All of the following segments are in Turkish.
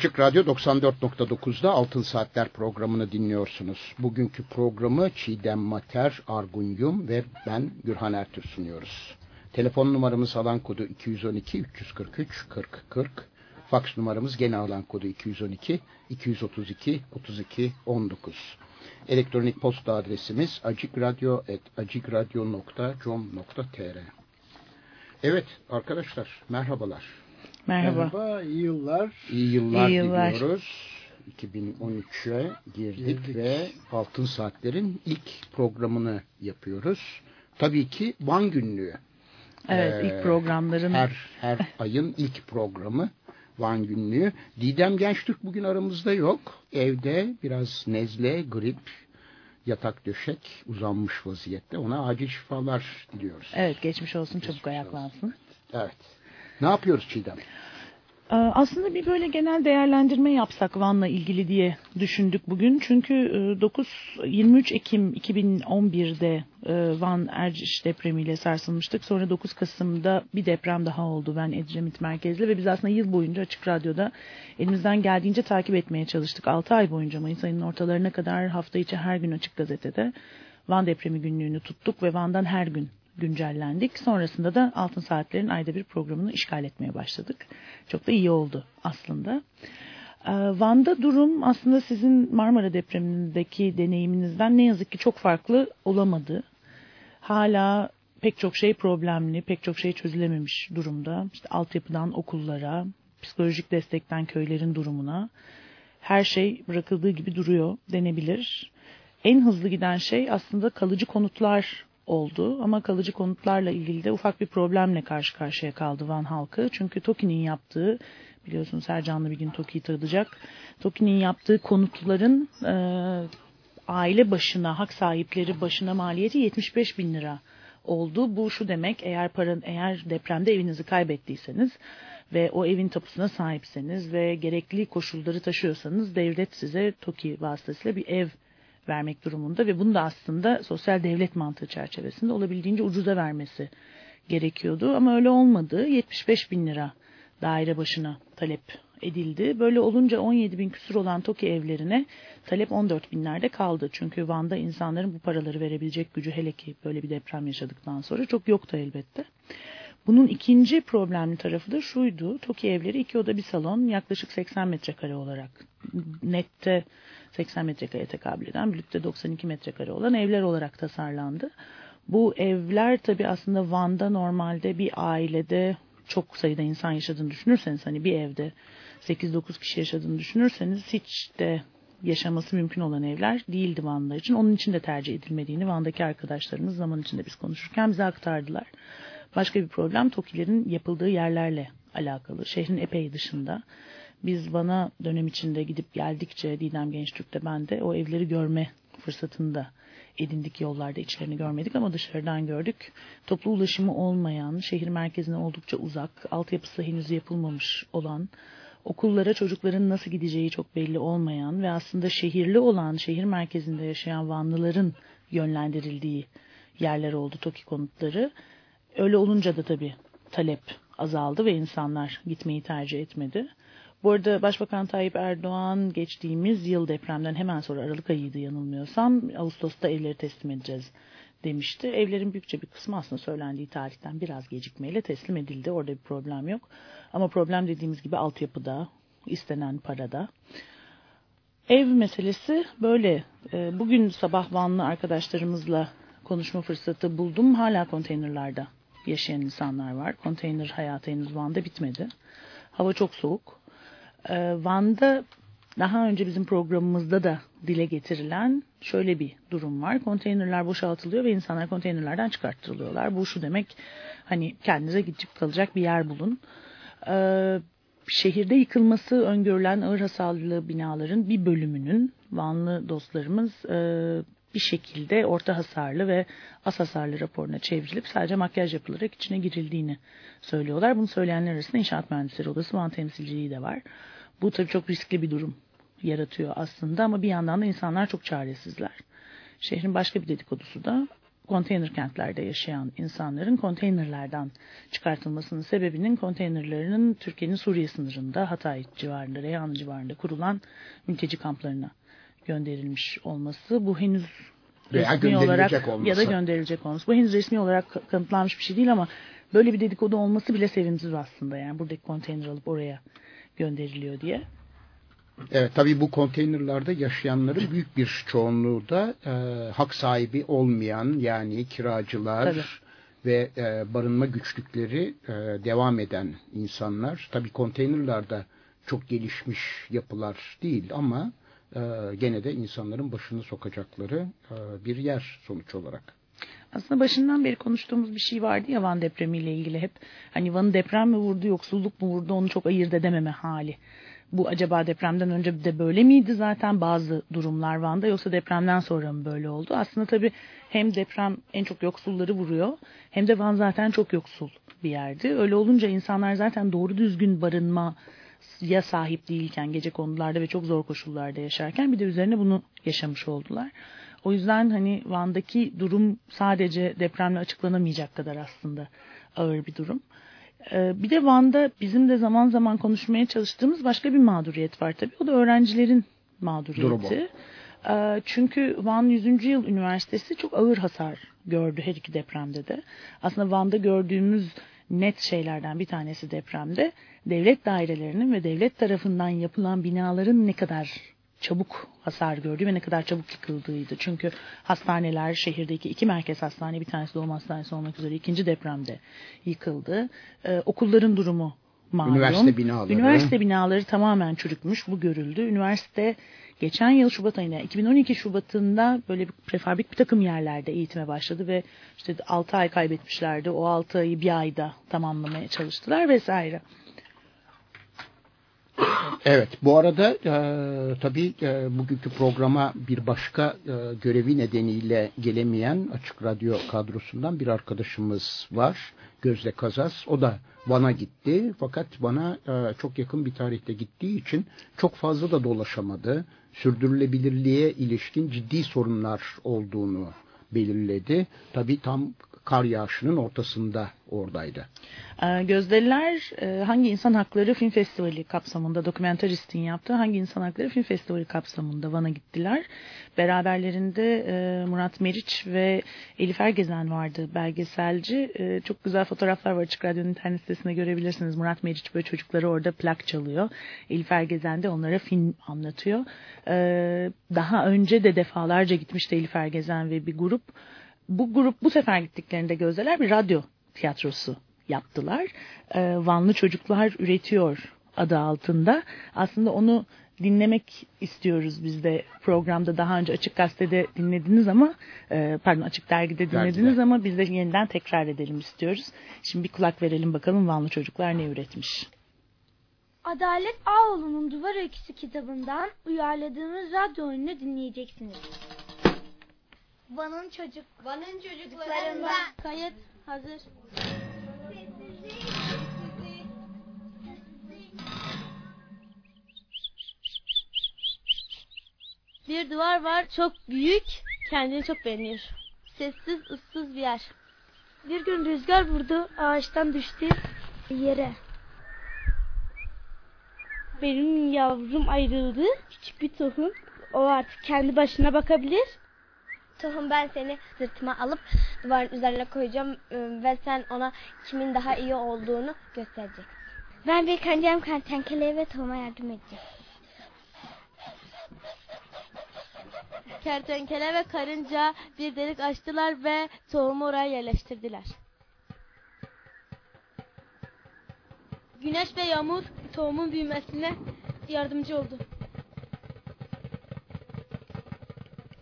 Açık Radyo 94.9'da Altın Saatler programını dinliyorsunuz. Bugünkü programı Çiğdem Mater, Argun Yum ve ben Gürhan Ertür sunuyoruz. Telefon numaramız alan kodu 212 343 40 40. Faks numaramız gene alan kodu 212 232 32 19. Elektronik posta adresimiz acikradyo.com.tr Evet arkadaşlar merhabalar. Merhaba. Merhaba, iyi yıllar. İyi yıllar, İyi yıllar. diliyoruz. 2013'e girdik, girdik ve Altın Saatler'in ilk programını yapıyoruz. Tabii ki Van Günlüğü. Evet, Ee, ilk programların Her, her ayın ilk programı Van Günlüğü. Didem Gençtürk bugün aramızda yok. Evde biraz nezle, grip, yatak döşek uzanmış vaziyette. Ona acil şifalar diliyoruz. Evet, geçmiş olsun, çabuk ayaklansın. Evet. Ne yapıyoruz Çiğdem? Ee, Aslında bir böyle genel değerlendirme yapsak Van'la ilgili diye düşündük bugün. Çünkü e, 9 23 Ekim 2011'de e, Van Erciş depremiyle sarsılmıştık. Sonra 9 Kasım'da bir deprem daha oldu Van Edremit merkezli ve biz aslında yıl boyunca Açık Radyo'da elimizden geldiğince takip etmeye çalıştık. 6 ay boyunca Mayıs ayının ortalarına kadar hafta içi her gün Açık Gazete'de Van depremi günlüğünü tuttuk ve Van'dan her gün güncellendik. Sonrasında da Altın Saatler'in ayda bir programını işgal etmeye başladık. Çok da iyi oldu aslında. Ee, Van'da durum aslında sizin Marmara depremindeki deneyiminizden ne yazık ki çok farklı olamadı. Hala pek çok şey problemli, pek çok şey çözülememiş durumda. İşte altyapıdan okullara, psikolojik destekten köylerin durumuna her şey bırakıldığı gibi duruyor denebilir. En hızlı giden şey aslında kalıcı konutlar oldu ama kalıcı konutlarla ilgili de ufak bir problemle karşı karşıya kaldı Van halkı. Çünkü TOKİ'nin yaptığı biliyorsunuz her canlı bir gün TOKİ'yi tadacak. TOKİ'nin yaptığı konutların e, aile başına, hak sahipleri başına maliyeti 75 bin lira oldu. Bu şu demek eğer paran eğer depremde evinizi kaybettiyseniz ve o evin tapusuna sahipseniz ve gerekli koşulları taşıyorsanız devlet size TOKİ vasıtasıyla bir ev vermek durumunda ve bunu da aslında sosyal devlet mantığı çerçevesinde olabildiğince ucuza vermesi gerekiyordu. Ama öyle olmadı. 75 bin lira daire başına talep edildi. Böyle olunca 17 bin küsur olan TOKİ evlerine talep 14 binlerde kaldı. Çünkü Van'da insanların bu paraları verebilecek gücü hele ki böyle bir deprem yaşadıktan sonra çok yoktu elbette. Bunun ikinci problemli tarafı da şuydu. TOKİ evleri iki oda bir salon yaklaşık 80 metrekare olarak nette 80 metrekareye tekabül eden birlikte 92 metrekare olan evler olarak tasarlandı. Bu evler tabi aslında Van'da normalde bir ailede çok sayıda insan yaşadığını düşünürseniz hani bir evde 8-9 kişi yaşadığını düşünürseniz hiç de yaşaması mümkün olan evler değildi Van'da için. Onun için de tercih edilmediğini Van'daki arkadaşlarımız zaman içinde biz konuşurken bize aktardılar. Başka bir problem TOKİ'lerin yapıldığı yerlerle alakalı. Şehrin epey dışında. Biz Van'a dönem içinde gidip geldikçe Didem Gençtürk'te ben de o evleri görme fırsatında edindik yollarda içlerini görmedik ama dışarıdan gördük. Toplu ulaşımı olmayan, şehir merkezine oldukça uzak, altyapısı henüz yapılmamış olan, okullara çocukların nasıl gideceği çok belli olmayan ve aslında şehirli olan, şehir merkezinde yaşayan Vanlıların yönlendirildiği yerler oldu TOKİ konutları. Öyle olunca da tabii talep azaldı ve insanlar gitmeyi tercih etmedi. Bu arada Başbakan Tayyip Erdoğan geçtiğimiz yıl depremden hemen sonra Aralık ayıydı yanılmıyorsam Ağustos'ta evleri teslim edeceğiz demişti. Evlerin büyükçe bir kısmı aslında söylendiği tarihten biraz gecikmeyle teslim edildi. Orada bir problem yok. Ama problem dediğimiz gibi altyapıda, istenen parada. Ev meselesi böyle. Bugün sabah Vanlı arkadaşlarımızla konuşma fırsatı buldum. Hala konteynerlarda yaşayan insanlar var. Konteyner hayatı henüz Van'da bitmedi. Hava çok soğuk. Van'da daha önce bizim programımızda da dile getirilen şöyle bir durum var. Konteynerler boşaltılıyor ve insanlar konteynerlerden çıkarttırılıyorlar. Bu şu demek hani kendinize gidip kalacak bir yer bulun. Şehirde yıkılması öngörülen ağır hasarlı binaların bir bölümünün Vanlı dostlarımız bir şekilde orta hasarlı ve az hasarlı raporuna çevrilip sadece makyaj yapılarak içine girildiğini söylüyorlar. Bunu söyleyenler arasında İnşaat Mühendisleri Odası Van temsilciliği de var. Bu tabii çok riskli bir durum yaratıyor aslında ama bir yandan da insanlar çok çaresizler. Şehrin başka bir dedikodusu da konteyner kentlerde yaşayan insanların konteynerlerden çıkartılmasının sebebinin konteynerlarının Türkiye'nin Suriye sınırında Hatay civarında, Reyhan civarında kurulan mülteci kamplarına gönderilmiş olması. Bu henüz Veya resmi olarak olması. ya da gönderilecek olması. Bu henüz resmi olarak kanıtlanmış bir şey değil ama böyle bir dedikodu olması bile sevimsiz aslında. Yani buradaki konteyner alıp oraya gönderiliyor diye. Evet tabii bu konteynerlarda yaşayanların büyük bir çoğunluğu da e, hak sahibi olmayan yani kiracılar Tabii. ve e, barınma güçlükleri e, devam eden insanlar. Tabii konteynerlarda çok gelişmiş yapılar değil ama gene de insanların başını sokacakları e, bir yer sonuç olarak. Aslında başından beri konuştuğumuz bir şey vardı ya Van depremiyle ilgili hep. Hani Van'ı deprem mi vurdu, yoksulluk mu vurdu onu çok ayırt edememe hali. Bu acaba depremden önce de böyle miydi zaten bazı durumlar Van'da yoksa depremden sonra mı böyle oldu? Aslında tabii hem deprem en çok yoksulları vuruyor hem de Van zaten çok yoksul bir yerdi. Öyle olunca insanlar zaten doğru düzgün barınma ya sahip değilken gece konularda ve çok zor koşullarda yaşarken bir de üzerine bunu yaşamış oldular. O yüzden hani Van'daki durum sadece depremle açıklanamayacak kadar aslında ağır bir durum. Ee, bir de Van'da bizim de zaman zaman konuşmaya çalıştığımız başka bir mağduriyet var tabii. O da öğrencilerin mağduriyeti. Ee, Çünkü Van 100. Yıl Üniversitesi çok ağır hasar gördü her iki depremde de. Aslında Van'da gördüğümüz net şeylerden bir tanesi depremde devlet dairelerinin ve devlet tarafından yapılan binaların ne kadar çabuk hasar gördüğü ve ne kadar çabuk yıkıldığıydı. Çünkü hastaneler şehirdeki iki merkez hastane bir tanesi doğum hastanesi olmak üzere ikinci depremde yıkıldı. Ee, okulların durumu malum. Üniversite binaları. Üniversite binaları tamamen çürükmüş. Bu görüldü. Üniversite geçen yıl Şubat ayında 2012 Şubat'ında böyle bir prefabrik bir takım yerlerde eğitime başladı ve işte 6 ay kaybetmişlerdi. O 6 ayı bir ayda tamamlamaya çalıştılar vesaire. Evet, bu arada e, tabii e, bugünkü programa bir başka e, görevi nedeniyle gelemeyen Açık Radyo kadrosundan bir arkadaşımız var. Gözde Kazas. O da Van'a gitti. Fakat Van'a e, çok yakın bir tarihte gittiği için çok fazla da dolaşamadı. Sürdürülebilirliğe ilişkin ciddi sorunlar olduğunu belirledi. Tabii tam kar yağışının ortasında oradaydı. Ee, Gözdeliler e, Hangi İnsan Hakları Film Festivali kapsamında dokumentaristin yaptığı Hangi İnsan Hakları Film Festivali kapsamında Van'a gittiler. Beraberlerinde e, Murat Meriç ve Elif Ergezen vardı belgeselci. E, Çok güzel fotoğraflar var Açık Radyo'nun internet sitesinde görebilirsiniz. Murat Meriç böyle çocukları orada plak çalıyor. Elif Ergezen de onlara film anlatıyor. Daha önce de defalarca gitmişti Elif Ergezen ve bir grup bu grup bu sefer gittiklerinde gözdeler bir radyo tiyatrosu yaptılar. Ee, Vanlı Çocuklar Üretiyor adı altında. Aslında onu dinlemek istiyoruz biz de programda daha önce Açık Gazete'de dinlediniz ama e, pardon Açık Dergi'de dinlediniz Dergide. ama biz de yeniden tekrar edelim istiyoruz. Şimdi bir kulak verelim bakalım Vanlı Çocuklar ne üretmiş. Adalet Ağoğlu'nun Duvar Öyküsü kitabından uyarladığımız radyo oyununu dinleyeceksiniz. Van'ın çocuk. Van'ın çocuklarında Kayıt hazır. Bir duvar var çok büyük, kendini çok beğeniyor. Sessiz, ıssız bir yer. Bir gün rüzgar vurdu, ağaçtan düştü yere. Benim yavrum ayrıldı, küçük bir tohum. O artık kendi başına bakabilir. Tohum ben seni sırtıma alıp duvarın üzerine koyacağım e, ve sen ona kimin daha iyi olduğunu göstereceksin. Ben bir kancam kertenkeleye ve tohuma yardım edeceğim. Kertenkele ve karınca bir delik açtılar ve tohumu oraya yerleştirdiler. Güneş ve yağmur tohumun büyümesine yardımcı oldu.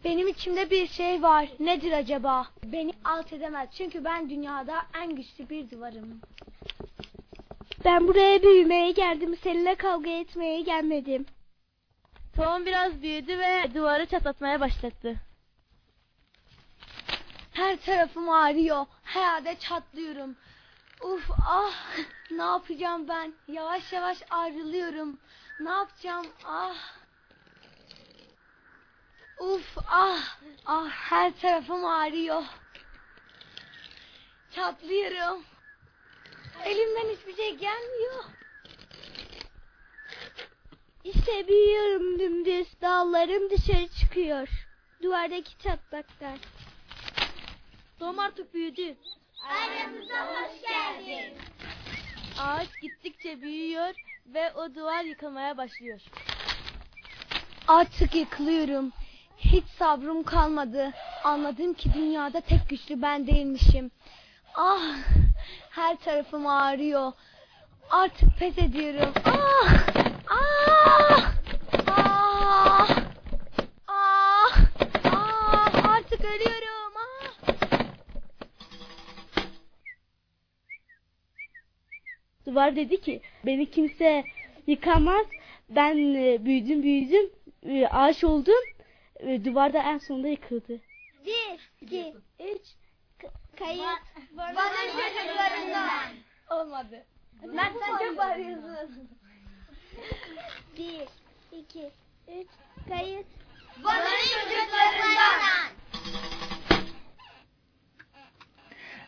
Benim içimde bir şey var. Nedir acaba? Beni alt edemez. Çünkü ben dünyada en güçlü bir duvarım. Ben buraya büyümeye geldim. Seninle kavga etmeye gelmedim. Tohum biraz büyüdü ve duvarı çatlatmaya başladı. Her tarafım ağrıyor. Herhalde çatlıyorum. Uf ah ne yapacağım ben? Yavaş yavaş ayrılıyorum. Ne yapacağım? Ah. Uf ah ah her tarafım ağrıyor. Çatlıyorum. Elimden hiçbir şey gelmiyor. İşte büyüyorum dümdüz. Dallarım dışarı çıkıyor. Duvardaki çatlaklar. Doğum artık büyüdü. Aramıza hoş geldin. Ağaç gittikçe büyüyor ve o duvar yıkılmaya başlıyor. Artık yıkılıyorum. Hiç sabrım kalmadı. Anladım ki dünyada tek güçlü ben değilmişim. Ah, her tarafım ağrıyor. Artık pes ediyorum. Ah, ah, ah, ah, ah, artık ölüyorum. Ah. Duvar dedi ki beni kimse yıkamaz. Ben e, büyüdüm büyüdüm e, ağaç oldum. E, duvarda en sonunda yıkıldı. Bir, iki, üç. Kayıt. Bana çocuklarından. Olmadı. Mert sen çok bağırıyorsun. Bir, iki, üç. Kayıt. Bana çocuklarından.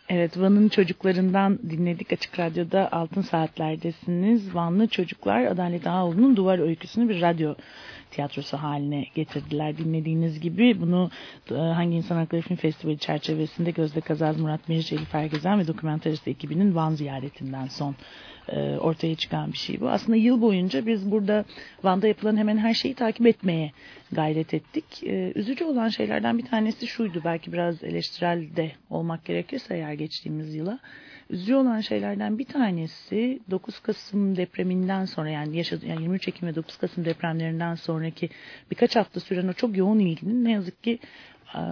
Evet Van'ın çocuklarından dinledik Açık Radyo'da Altın Saatler'desiniz. Vanlı çocuklar Adalet Ağoğlu'nun Duvar Öyküsü'nü bir radyo tiyatrosu haline getirdiler. Dinlediğiniz gibi bunu e, Hangi İnsan Hakları Film Festivali çerçevesinde Gözde Kazaz, Murat Meriç, Elif Ergezen ve dokumentarist ekibinin Van ziyaretinden son e, ortaya çıkan bir şey bu. Aslında yıl boyunca biz burada Van'da yapılan hemen her şeyi takip etmeye gayret ettik. E, üzücü olan şeylerden bir tanesi şuydu. Belki biraz eleştirel de olmak gerekirse eğer geçtiğimiz yıla. Üzücü olan şeylerden bir tanesi 9 Kasım depreminden sonra yani, yaşadı, yani 23 Ekim ve 9 Kasım depremlerinden sonraki birkaç hafta süren o çok yoğun ilginin ne yazık ki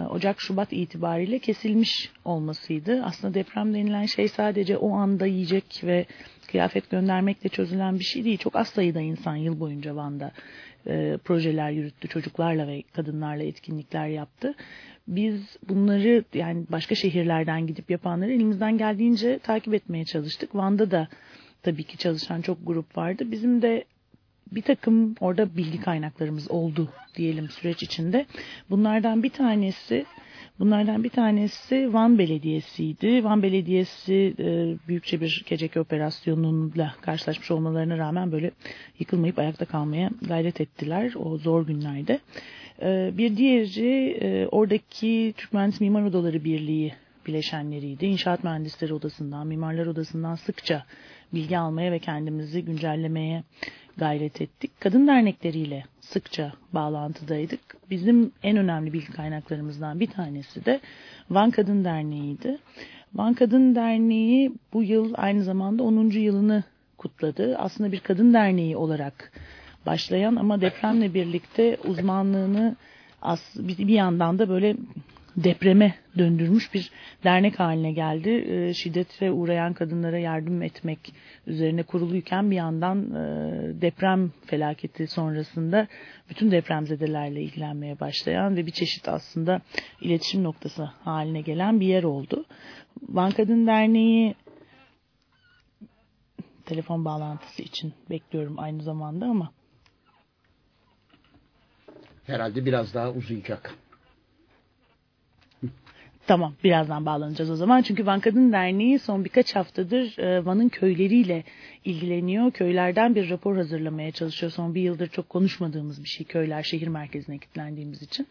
Ocak-Şubat itibariyle kesilmiş olmasıydı. Aslında deprem denilen şey sadece o anda yiyecek ve kıyafet göndermekle çözülen bir şey değil. Çok az sayıda insan yıl boyunca Van'da e, projeler yürüttü. Çocuklarla ve kadınlarla etkinlikler yaptı. Biz bunları yani başka şehirlerden gidip yapanları elimizden geldiğince takip etmeye çalıştık. Van'da da tabii ki çalışan çok grup vardı. Bizim de bir takım orada bilgi kaynaklarımız oldu diyelim süreç içinde. Bunlardan bir tanesi Bunlardan bir tanesi Van Belediyesi'ydi. Van Belediyesi e, büyükçe bir geceki operasyonuyla karşılaşmış olmalarına rağmen böyle yıkılmayıp ayakta kalmaya gayret ettiler o zor günlerde. E, bir diğeri e, oradaki Türk Mühendis Mimar Odaları Birliği bileşenleriydi. İnşaat Mühendisleri Odası'ndan, Mimarlar Odası'ndan sıkça bilgi almaya ve kendimizi güncellemeye gayret ettik. Kadın dernekleriyle sıkça bağlantıdaydık. Bizim en önemli bilgi kaynaklarımızdan bir tanesi de Van Kadın Derneği'ydi. Van Kadın Derneği bu yıl aynı zamanda 10. yılını kutladı. Aslında bir kadın derneği olarak başlayan ama depremle birlikte uzmanlığını bir yandan da böyle depreme döndürmüş bir dernek haline geldi. E, şiddete uğrayan kadınlara yardım etmek üzerine kuruluyken bir yandan e, deprem felaketi sonrasında bütün depremzedelerle ilgilenmeye başlayan ve bir çeşit aslında iletişim noktası haline gelen bir yer oldu. Van Kadın Derneği telefon bağlantısı için bekliyorum aynı zamanda ama herhalde biraz daha uzayacak. Tamam birazdan bağlanacağız o zaman. Çünkü Van Kadın Derneği son birkaç haftadır e, Van'ın köyleriyle ilgileniyor. Köylerden bir rapor hazırlamaya çalışıyor. Son bir yıldır çok konuşmadığımız bir şey köyler şehir merkezine kilitlendiğimiz için.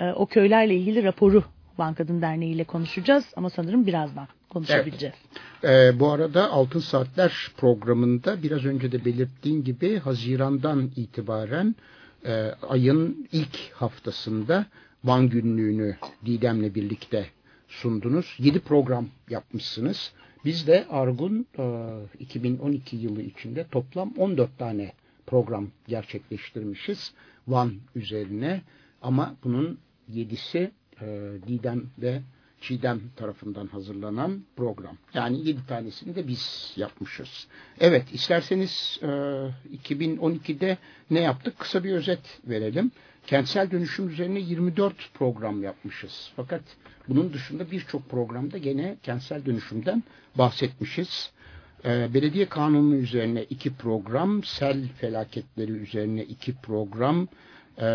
E, o köylerle ilgili raporu Van Kadın Derneği ile konuşacağız ama sanırım birazdan konuşabileceğiz. Evet. Ee, bu arada Altın Saatler programında biraz önce de belirttiğim gibi Haziran'dan itibaren e, ayın ilk haftasında Van günlüğünü Didem'le birlikte sundunuz. 7 program yapmışsınız. Biz de Argun 2012 e, yılı içinde toplam 14 tane program gerçekleştirmişiz Van üzerine. Ama bunun 7'si e, Didem ve Çiğdem tarafından hazırlanan program. Yani yedi tanesini de biz yapmışız. Evet isterseniz e, 2012'de ne yaptık? Kısa bir özet verelim. Kentsel dönüşüm üzerine 24 program yapmışız. Fakat bunun dışında birçok programda gene kentsel dönüşümden bahsetmişiz. E, belediye kanunu üzerine iki program, sel felaketleri üzerine iki program, e,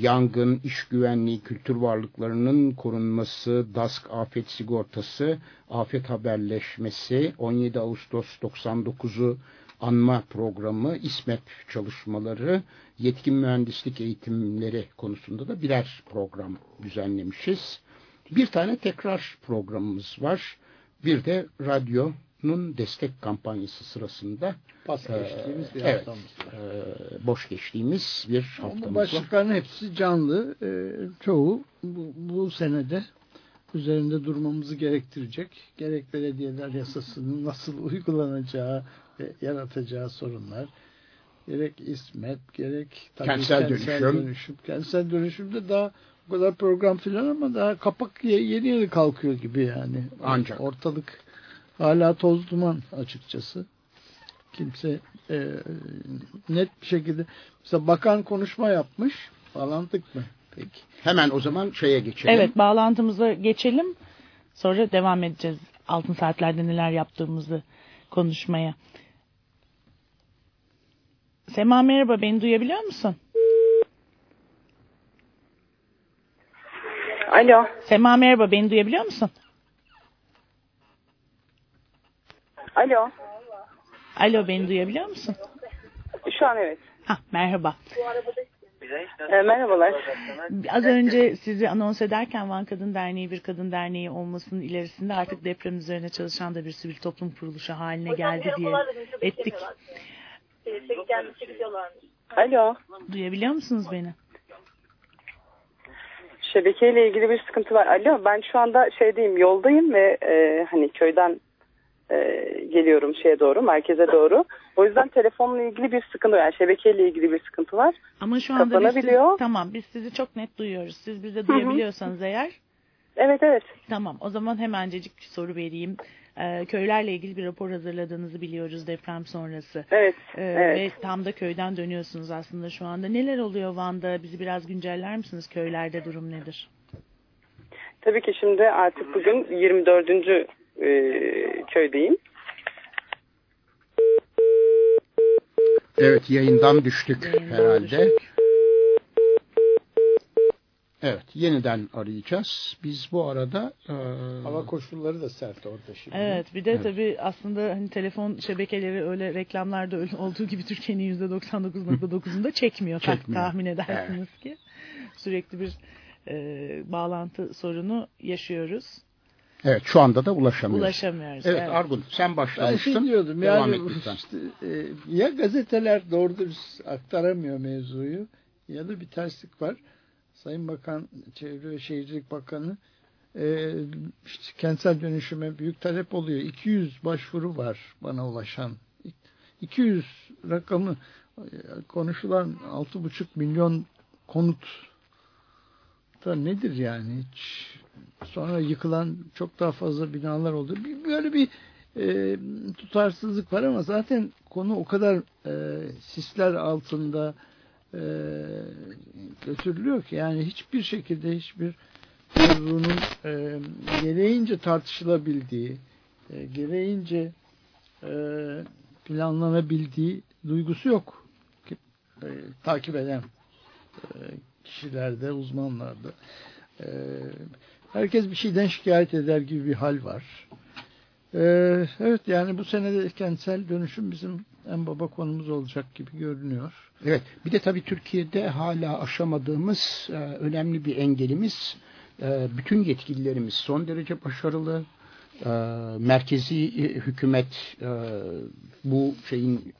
yangın, iş güvenliği, kültür varlıklarının korunması, DASK afet sigortası, afet haberleşmesi, 17 Ağustos 99'u anma programı, İSMEP çalışmaları, yetkin mühendislik eğitimleri konusunda da birer program düzenlemişiz. Bir tane tekrar programımız var. Bir de radyo Nun destek kampanyası sırasında pas geçtiğimiz bir evet. E, boş geçtiğimiz bir haftamız Bu başlıkların hepsi canlı. E, çoğu bu, bu senede üzerinde durmamızı gerektirecek. Gerek belediyeler yasasının nasıl uygulanacağı ve yaratacağı sorunlar, gerek İSMET, gerek tabii kentsel, kentsel dönüşüm. dönüşüm. Kentsel dönüşümde daha o kadar program filan ama daha kapak yeni yeni kalkıyor gibi yani. Ancak. Ortalık hala toz duman açıkçası. Kimse e, net bir şekilde mesela bakan konuşma yapmış. Bağlantık mı? Peki. Hemen o zaman şeye geçelim. Evet bağlantımıza geçelim. Sonra devam edeceğiz altın saatlerde neler yaptığımızı konuşmaya. Sema merhaba beni duyabiliyor musun? Alo. Sema merhaba beni duyabiliyor musun? Alo. Alo beni duyabiliyor musun? Şu an evet. Hah, merhaba. E, merhabalar. Az önce sizi anons ederken Van Kadın Derneği bir kadın derneği olmasının ilerisinde artık deprem üzerine çalışan da bir sivil toplum kuruluşu haline geldi diye ettik. Alo. Duyabiliyor musunuz beni? Şebekeyle ilgili bir sıkıntı var. Alo ben şu anda şeydeyim yoldayım ve e, hani köyden e, geliyorum şeye doğru merkeze doğru. O yüzden telefonla ilgili bir sıkıntı var. Yani şebekeyle ilgili bir sıkıntı var. Ama şu anda biz sizi, tamam biz sizi çok net duyuyoruz. Siz bizi duyabiliyorsanız eğer Evet evet. tamam o zaman hemencecik bir soru vereyim. Ee, köylerle ilgili bir rapor hazırladığınızı biliyoruz deprem sonrası. Evet. Ee, evet. Ve tam da köyden dönüyorsunuz aslında şu anda. Neler oluyor Van'da? Bizi biraz günceller misiniz? Köylerde durum nedir? Tabii ki şimdi artık bugün 24. E, köydeyim. Evet yayından düştük Yayından herhalde. düştük. Evet yeniden arayacağız. Biz bu arada e, Hava koşulları da sert orada şimdi. Evet bir de Evet. tabii aslında hani telefon şebekeleri öyle reklamlarda öyle olduğu gibi Türkiye'nin %99.9'unda çekmiyor. Çekmiyor. Tahmin edersiniz ki. Sürekli bir e, bağlantı sorunu yaşıyoruz. Evet şu anda da ulaşamıyoruz. Ulaşamıyoruz. Evet, evet. Argun sen Ben başlamıştın. şey diyordum Devam yani işte, e, ya gazeteler doğru dürüst aktaramıyor mevzuyu ya da bir terslik var. Sayın Bakan, Çevre ve Şehircilik Bakanı e, işte kentsel dönüşüme büyük talep oluyor. 200 başvuru var bana ulaşan. 200 rakamı e, konuşulan 6,5 milyon konut da nedir yani hiç sonra yıkılan çok daha fazla binalar oldu. Böyle bir e, tutarsızlık var ama zaten konu o kadar e, sisler altında e, götürülüyor ki yani hiçbir şekilde hiçbir mevzunun e, gereğince tartışılabildiği, e, gereğince e, planlanabildiği duygusu yok. E, takip eden e, kişilerde, uzmanlarda. E, herkes bir şeyden şikayet eder gibi bir hal var. E, evet yani bu senede kentsel dönüşüm bizim en baba konumuz olacak gibi görünüyor. Evet. Bir de tabii Türkiye'de hala aşamadığımız e, önemli bir engelimiz e, bütün yetkililerimiz son derece başarılı. E, merkezi e, hükümet e, bu şeyin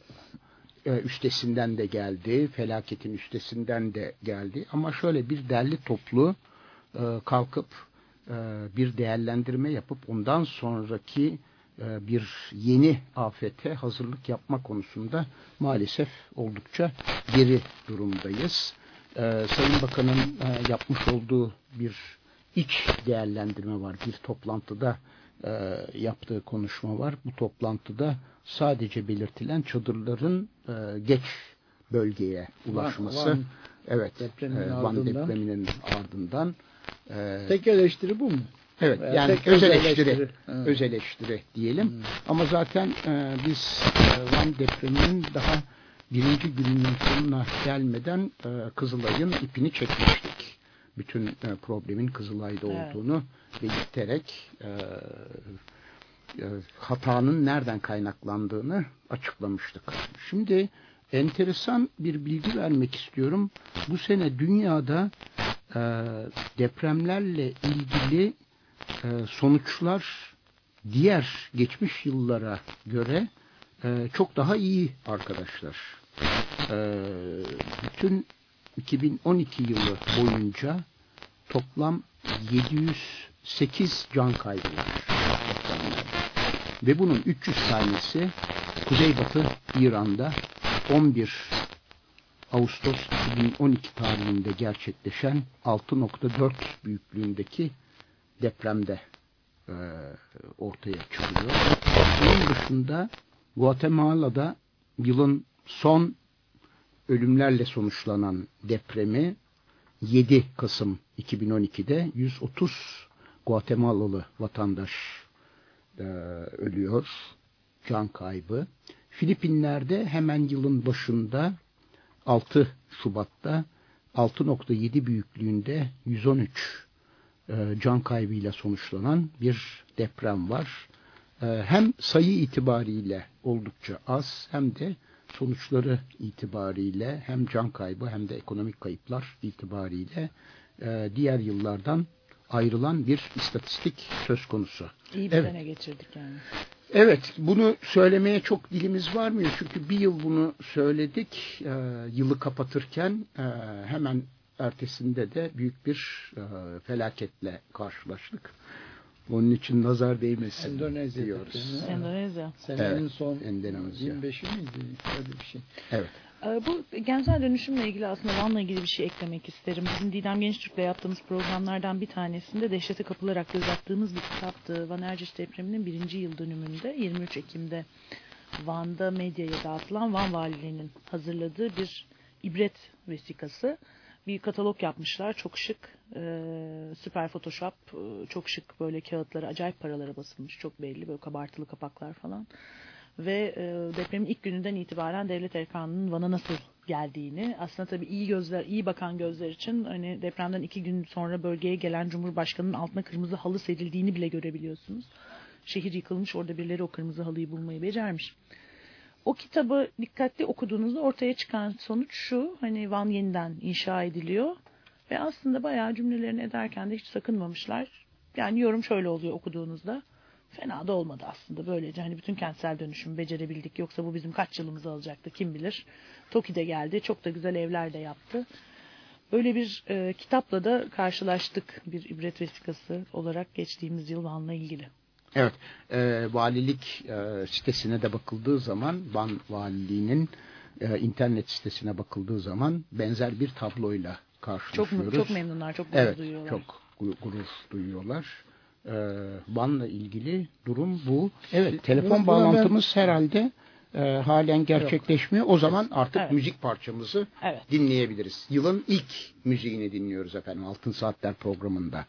e, üstesinden de geldi. Felaketin üstesinden de geldi. Ama şöyle bir derli toplu e, kalkıp bir değerlendirme yapıp ondan sonraki e, bir yeni afete hazırlık yapma konusunda maalesef oldukça geri durumdayız. E, Sayın Bakan'ın e, yapmış olduğu bir iç değerlendirme var. Bir toplantıda e, yaptığı konuşma var. Bu toplantıda sadece belirtilen çadırların e, geç bölgeye ulaşması. Van, evet, depreminin e, Van ardından. depreminin ardından. E, Tek eleştiri bu mu? Evet, Veya yani öz eleştiri, eleştiri. öz eleştiri diyelim. Hmm. Ama zaten e, biz e, Van depreminin daha birinci gününün sonuna gelmeden e, Kızılay'ın ipini çekmiştik. Bütün e, problemin Kızılay'da evet. olduğunu belirterek e, e, hatanın nereden kaynaklandığını açıklamıştık. Şimdi enteresan bir bilgi vermek istiyorum. Bu sene dünyada e, depremlerle ilgili e, sonuçlar diğer geçmiş yıllara göre e, çok daha iyi arkadaşlar. E, bütün 2012 yılı boyunca toplam 708 can kaybı var. Ve bunun 300 tanesi Kuzeybatı İran'da 11 Ağustos 2012 tarihinde gerçekleşen 6.4 büyüklüğündeki depremde e, ortaya çıkıyor. Bunun dışında Guatemala'da yılın son ölümlerle sonuçlanan depremi 7 Kasım 2012'de 130 Guatemalalı vatandaş e, ölüyor. Can kaybı. Filipinler'de hemen yılın başında 6 Şubat'ta 6.7 büyüklüğünde 113 e, can kaybıyla sonuçlanan bir deprem var. E, hem sayı itibariyle oldukça az hem de sonuçları itibariyle hem can kaybı hem de ekonomik kayıplar itibariyle e, diğer yıllardan ayrılan bir istatistik söz konusu. İyi bir evet. sene geçirdik yani. Evet, bunu söylemeye çok dilimiz varmıyor. Çünkü bir yıl bunu söyledik, e, yılı kapatırken e, hemen ertesinde de büyük bir e, felaketle karşılaştık. Onun için nazar değmesin Endonezya diyoruz. Endonezya. Senenin evet, son Endonezya. 25'i miydi? Öyle bir şey. Evet. Ee, bu gençler dönüşümle ilgili aslında Van'la ilgili bir şey eklemek isterim. Bizim Didem Gençtürk'le yaptığımız programlardan bir tanesinde dehşete kapılarak göz attığımız bir kitaptı. Van Erciş depreminin birinci yıl dönümünde 23 Ekim'de Van'da medyaya dağıtılan Van Valiliği'nin hazırladığı bir ibret vesikası. Bir katalog yapmışlar. Çok şık, e, süper Photoshop, e, çok şık böyle kağıtları, acayip paralara basılmış. Çok belli böyle kabartılı kapaklar falan ve e, depremin ilk gününden itibaren devlet erkanının Van'a nasıl geldiğini aslında tabii iyi gözler iyi bakan gözler için hani depremden iki gün sonra bölgeye gelen Cumhurbaşkanı'nın altına kırmızı halı serildiğini bile görebiliyorsunuz. Şehir yıkılmış orada birileri o kırmızı halıyı bulmayı becermiş. O kitabı dikkatli okuduğunuzda ortaya çıkan sonuç şu hani Van yeniden inşa ediliyor ve aslında bayağı cümlelerini ederken de hiç sakınmamışlar. Yani yorum şöyle oluyor okuduğunuzda fena da olmadı aslında. Böylece hani bütün kentsel dönüşümü becerebildik. Yoksa bu bizim kaç yılımızı alacaktı kim bilir. TOKİ de geldi. Çok da güzel evler de yaptı. Böyle bir e, kitapla da karşılaştık bir ibret vesikası olarak geçtiğimiz yıl Van'la ilgili. Evet, e, valilik e, sitesine de bakıldığı zaman Van Valiliği'nin e, internet sitesine bakıldığı zaman benzer bir tabloyla karşılaşıyoruz. Çok, çok memnunlar, çok gurur evet, duyuyorlar. Çok gurur duyuyorlar e, Van'la ilgili durum bu. Evet, telefon bağlantımız ben... herhalde e, halen gerçekleşmiyor. O zaman artık evet. müzik parçamızı evet. dinleyebiliriz. Yılın ilk müziğini dinliyoruz efendim Altın Saatler programında.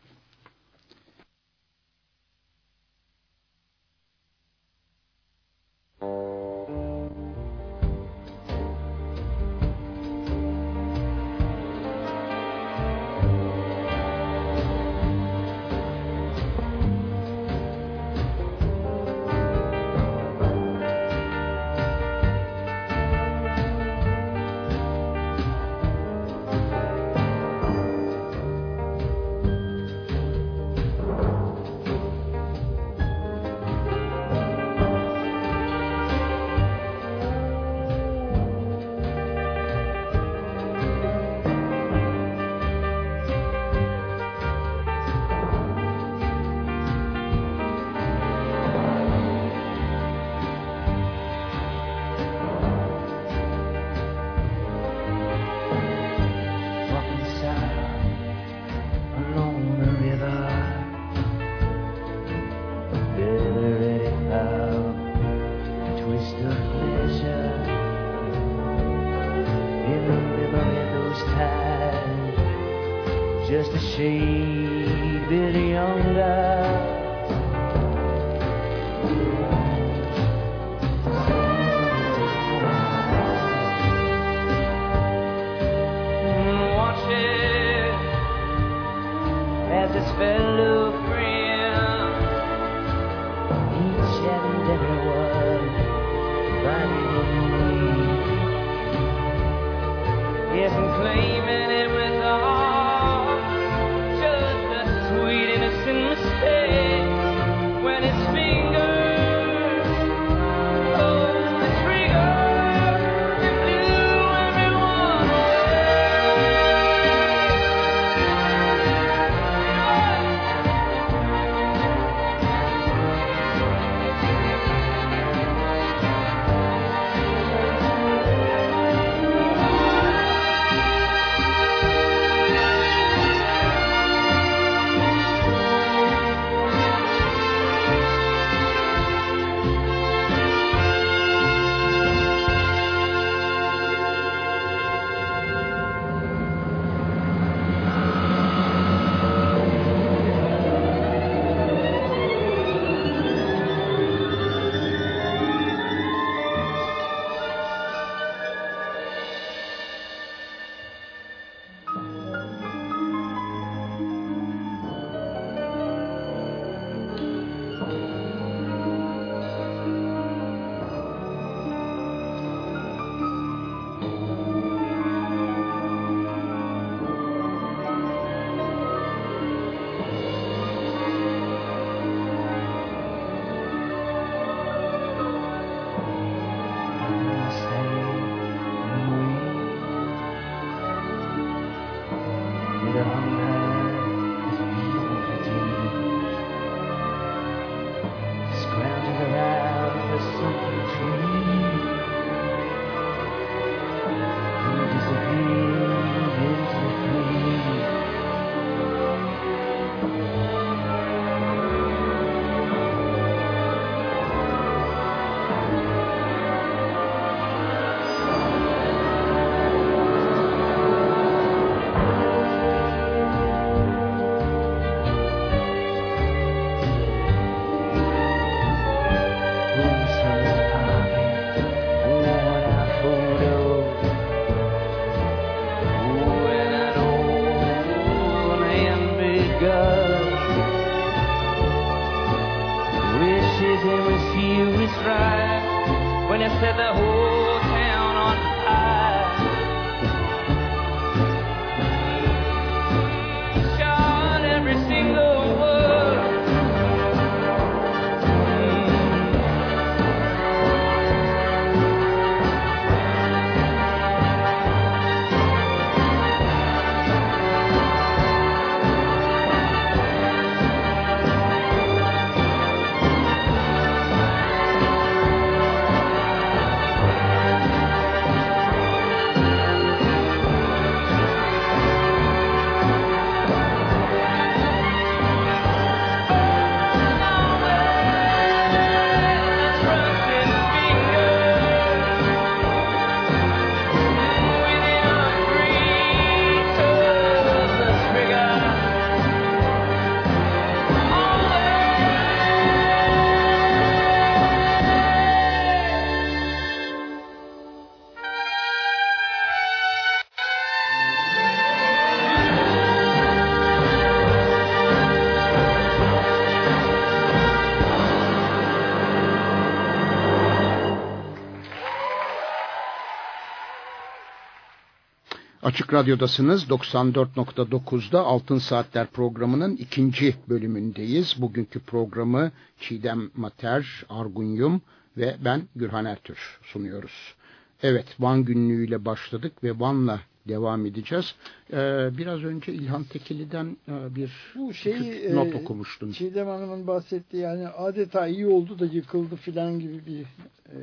Açık Radyo'dasınız. 94.9'da Altın Saatler programının ikinci bölümündeyiz. Bugünkü programı Çiğdem Mater, Argun Yum ve ben Gürhan Ertür sunuyoruz. Evet, Van günlüğüyle başladık ve Van'la devam edeceğiz. Ee, biraz önce İlhan Tekeli'den e, bir Bu küçük not e, okumuştun. Çiğdem Hanım'ın bahsettiği yani adeta iyi oldu da yıkıldı filan gibi bir e,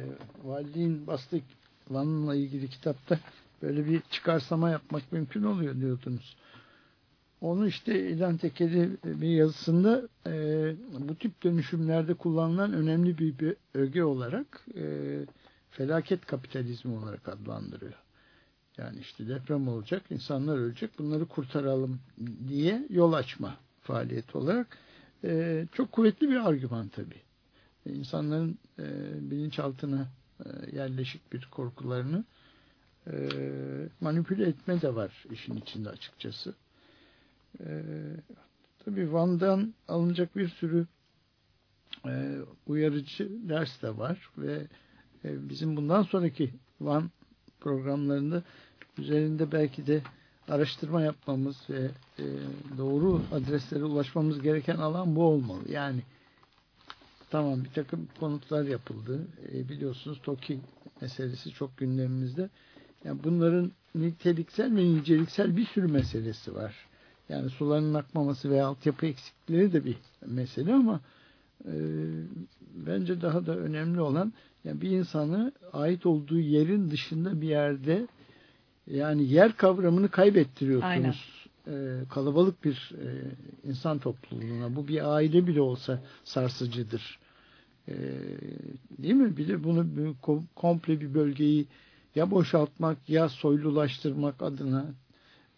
valiliğin bastık Van'la ilgili kitapta böyle bir çıkarsama yapmak mümkün oluyor diyordunuz. Onu işte İlhan Tekeli bir yazısında e, bu tip dönüşümlerde kullanılan önemli bir, bir öge olarak e, felaket kapitalizmi olarak adlandırıyor. Yani işte deprem olacak, insanlar ölecek, bunları kurtaralım diye yol açma faaliyeti olarak e, çok kuvvetli bir argüman tabii. İnsanların e, bilinçaltına e, yerleşik bir korkularını e, manipüle etme de var işin içinde açıkçası. E, tabii Van'dan alınacak bir sürü e, uyarıcı ders de var ve e, bizim bundan sonraki Van programlarında üzerinde belki de araştırma yapmamız ve e, doğru adreslere ulaşmamız gereken alan bu olmalı. Yani tamam bir takım konutlar yapıldı. Biliyorsunuz TOKİ meselesi çok gündemimizde. Yani bunların niteliksel ve niceliksel bir sürü meselesi var. Yani suların akmaması veya altyapı eksikleri de bir mesele ama e, bence daha da önemli olan yani bir insanı ait olduğu yerin dışında bir yerde yani yer kavramını kaybettiriyorsunuz. E, kalabalık bir e, insan topluluğuna. Bu bir aile bile olsa sarsıcıdır. E, değil mi? Bir de bunu komple bir bölgeyi ya boşaltmak ya soylulaştırmak adına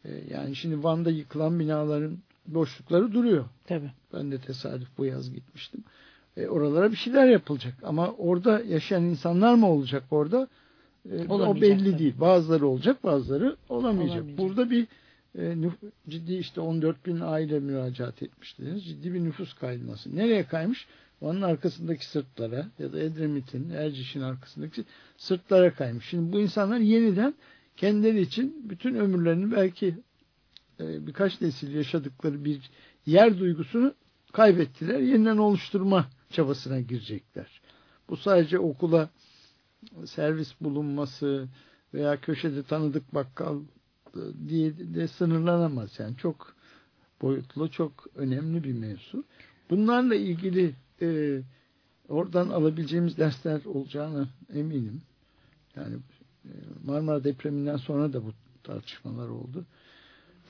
e, yani şimdi Van'da yıkılan binaların boşlukları duruyor. Tabii. Ben de tesadüf bu yaz gitmiştim. E, oralara bir şeyler yapılacak. Ama orada yaşayan insanlar mı olacak orada? E, o belli tabii. değil. Bazıları olacak, bazıları olamayacak. olamayacak. Burada bir e, ciddi işte 14 bin aile müracaat etmiştiniz. Ciddi bir nüfus kayması. Nereye kaymış? Van'ın arkasındaki sırtlara ya da Edremit'in, Erciş'in arkasındaki sırtlara kaymış. Şimdi bu insanlar yeniden kendileri için bütün ömürlerini belki e, birkaç nesil yaşadıkları bir yer duygusunu kaybettiler. Yeniden oluşturma çabasına girecekler. Bu sadece okula servis bulunması veya köşede tanıdık bakkal e, diye de sınırlanamaz. Yani çok boyutlu, çok önemli bir mevzu. Bunlarla ilgili e, oradan alabileceğimiz dersler olacağını eminim. Yani e, Marmara depreminden sonra da bu tartışmalar oldu.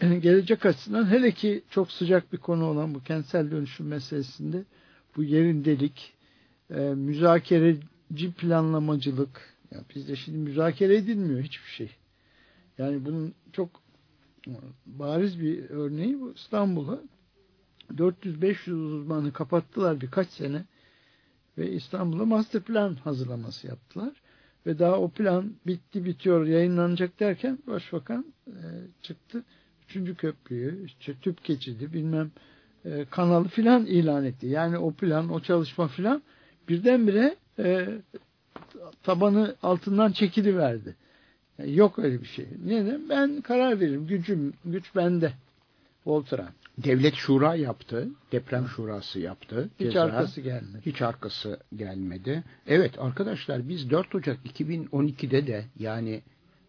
Yani gelecek açısından hele ki çok sıcak bir konu olan bu kentsel dönüşüm meselesinde bu yerin delik, e, müzakereci planlamacılık, yani bizde şimdi müzakere edilmiyor hiçbir şey. Yani bunun çok bariz bir örneği bu İstanbul'a 400-500 uzmanı kapattılar birkaç sene ve İstanbul'a master plan hazırlaması yaptılar. Ve daha o plan bitti bitiyor yayınlanacak derken başbakan e, çıktı. Üçüncü köprüyü, işte tüp geçidi bilmem e, kanalı filan ilan etti. Yani o plan, o çalışma filan birdenbire e, tabanı altından çekiliverdi. Yani yok öyle bir şey. Neden? Ben karar veririm. Gücüm, güç bende. Voltran. Devlet şura yaptı. Deprem şurası yaptı. Hiç Ceza, arkası gelmedi. Hiç arkası gelmedi. Evet arkadaşlar biz 4 Ocak 2012'de de yani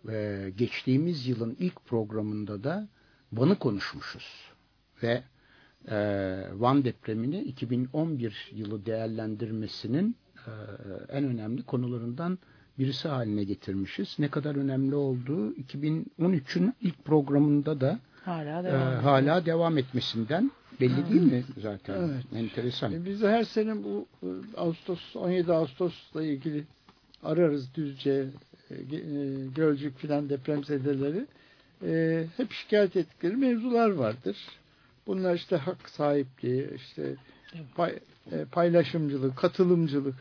e, geçtiğimiz yılın ilk programında da Van'ı konuşmuşuz. Ve e, Van depremini 2011 yılı değerlendirmesinin e, en önemli konularından birisi haline getirmişiz. Ne kadar önemli olduğu 2013'ün ilk programında da hala devam, e, hala devam etmesinden belli evet. değil mi zaten? Evet. Enteresan. E biz de her sene bu e, Ağustos 17 Ağustos'la ilgili ararız Düzce, e, Gölcük filan depremzedeleri. E, hep şikayet ettikleri mevzular vardır. Bunlar işte hak sahipliği, işte pay, e, paylaşımcılık, katılımcılık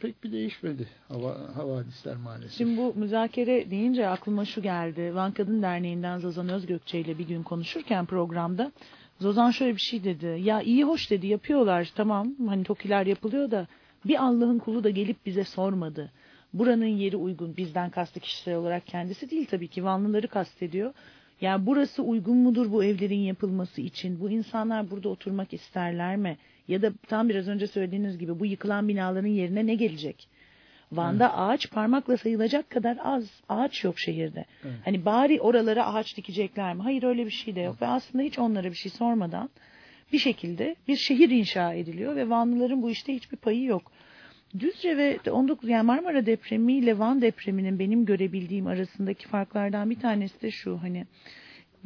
pek bir değişmedi hava, havadisler maalesef. Şimdi bu müzakere deyince aklıma şu geldi. Van Kadın Derneği'nden Zozan Özgökçe ile bir gün konuşurken programda Zozan şöyle bir şey dedi. Ya iyi hoş dedi yapıyorlar tamam hani tokiler yapılıyor da bir Allah'ın kulu da gelip bize sormadı. Buranın yeri uygun bizden kastı kişisel olarak kendisi değil tabii ki Vanlıları kastediyor. Yani burası uygun mudur bu evlerin yapılması için? Bu insanlar burada oturmak isterler mi? Ya da tam biraz önce söylediğiniz gibi bu yıkılan binaların yerine ne gelecek? Van'da evet. ağaç parmakla sayılacak kadar az ağaç yok şehirde. Evet. Hani bari oralara ağaç dikecekler mi? Hayır öyle bir şey de yok. Evet. Ve aslında hiç onlara bir şey sormadan bir şekilde bir şehir inşa ediliyor ve Vanlıların bu işte hiçbir payı yok. Düzce ve 19 yani Marmara depremi ile Van depreminin benim görebildiğim arasındaki farklardan bir tanesi de şu hani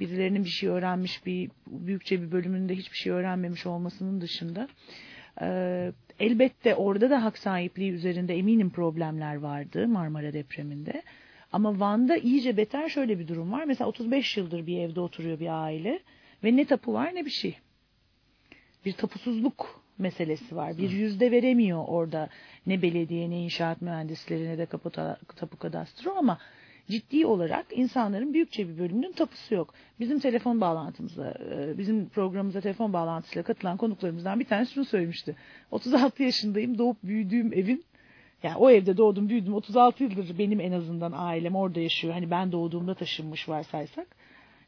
birilerinin bir şey öğrenmiş bir büyükçe bir bölümünde hiçbir şey öğrenmemiş olmasının dışında e, elbette orada da hak sahipliği üzerinde eminim problemler vardı Marmara depreminde. Ama Van'da iyice beter şöyle bir durum var. Mesela 35 yıldır bir evde oturuyor bir aile ve ne tapu var ne bir şey. Bir tapusuzluk meselesi var. Bir yüzde veremiyor orada ne belediye ne inşaat mühendisleri ne de tapu kadastro ama ciddi olarak insanların büyükçe bir bölümünün tapusu yok. Bizim telefon bağlantımıza, e, bizim programımıza telefon bağlantısıyla katılan konuklarımızdan bir tanesi şunu söylemişti. 36 yaşındayım, doğup büyüdüğüm evin yani o evde doğdum büyüdüm 36 yıldır benim en azından ailem orada yaşıyor. Hani ben doğduğumda taşınmış varsaysak.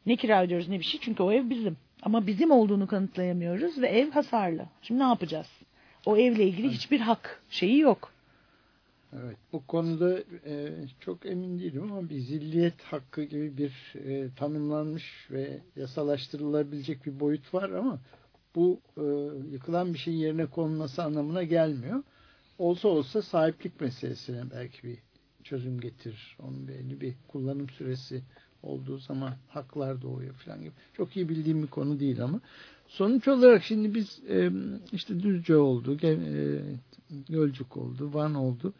Ne kira ödüyoruz ne bir şey çünkü o ev bizim. Ama bizim olduğunu kanıtlayamıyoruz ve ev hasarlı. Şimdi ne yapacağız? O evle ilgili hiçbir hak şeyi yok. Evet, bu konuda e, çok emin değilim ama bir zilliyet hakkı gibi bir e, tanımlanmış ve yasalaştırılabilecek bir boyut var ama bu e, yıkılan bir şeyin yerine konulması anlamına gelmiyor. Olsa olsa sahiplik meselesine belki bir çözüm getirir. Onun belli bir kullanım süresi olduğu zaman haklar doğuyor falan gibi. Çok iyi bildiğim bir konu değil ama sonuç olarak şimdi biz e, işte Düzce oldu, e, Gölcük oldu, Van oldu.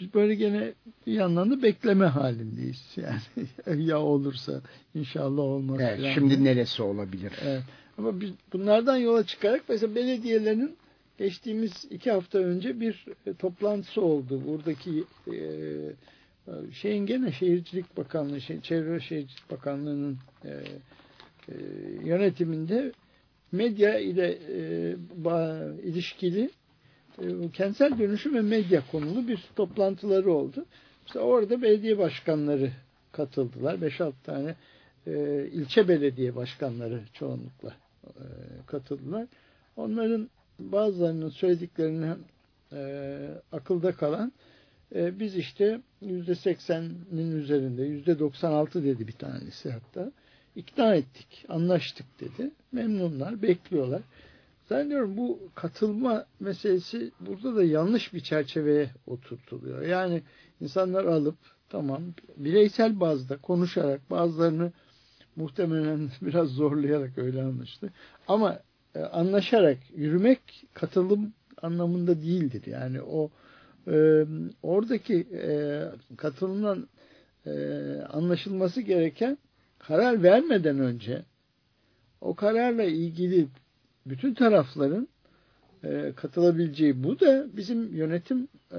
Biz böyle gene bir yandan da bekleme halindeyiz. Yani ya olursa inşallah olmaz. Evet, şimdi neresi olabilir? Evet. Ama biz bunlardan yola çıkarak mesela belediyelerin geçtiğimiz iki hafta önce bir e, toplantısı oldu. Buradaki e, şeyin gene Şehircilik Bakanlığı, şey, Çevre Şehircilik Bakanlığı'nın e, e, yönetiminde medya ile e, ba, ilişkili e, kentsel dönüşüm ve medya konulu bir toplantıları oldu. İşte orada belediye başkanları katıldılar. 5-6 tane e, ilçe belediye başkanları çoğunlukla e, katıldılar. Onların bazılarının söylediklerinden e, akılda kalan e, biz işte yüzde seksenin üzerinde yüzde doksan altı dedi bir tanesi hatta ikna ettik, anlaştık dedi. Memnunlar, bekliyorlar. Zannediyorum bu katılma meselesi burada da yanlış bir çerçeveye oturtuluyor. Yani insanlar alıp tamam bireysel bazda konuşarak bazılarını muhtemelen biraz zorlayarak öyle anlaştı. Ama e, anlaşarak yürümek katılım anlamında değildir. Yani o e, oradaki e, katılımdan e, anlaşılması gereken karar vermeden önce o kararla ilgili bütün tarafların e, katılabileceği bu da bizim yönetim e,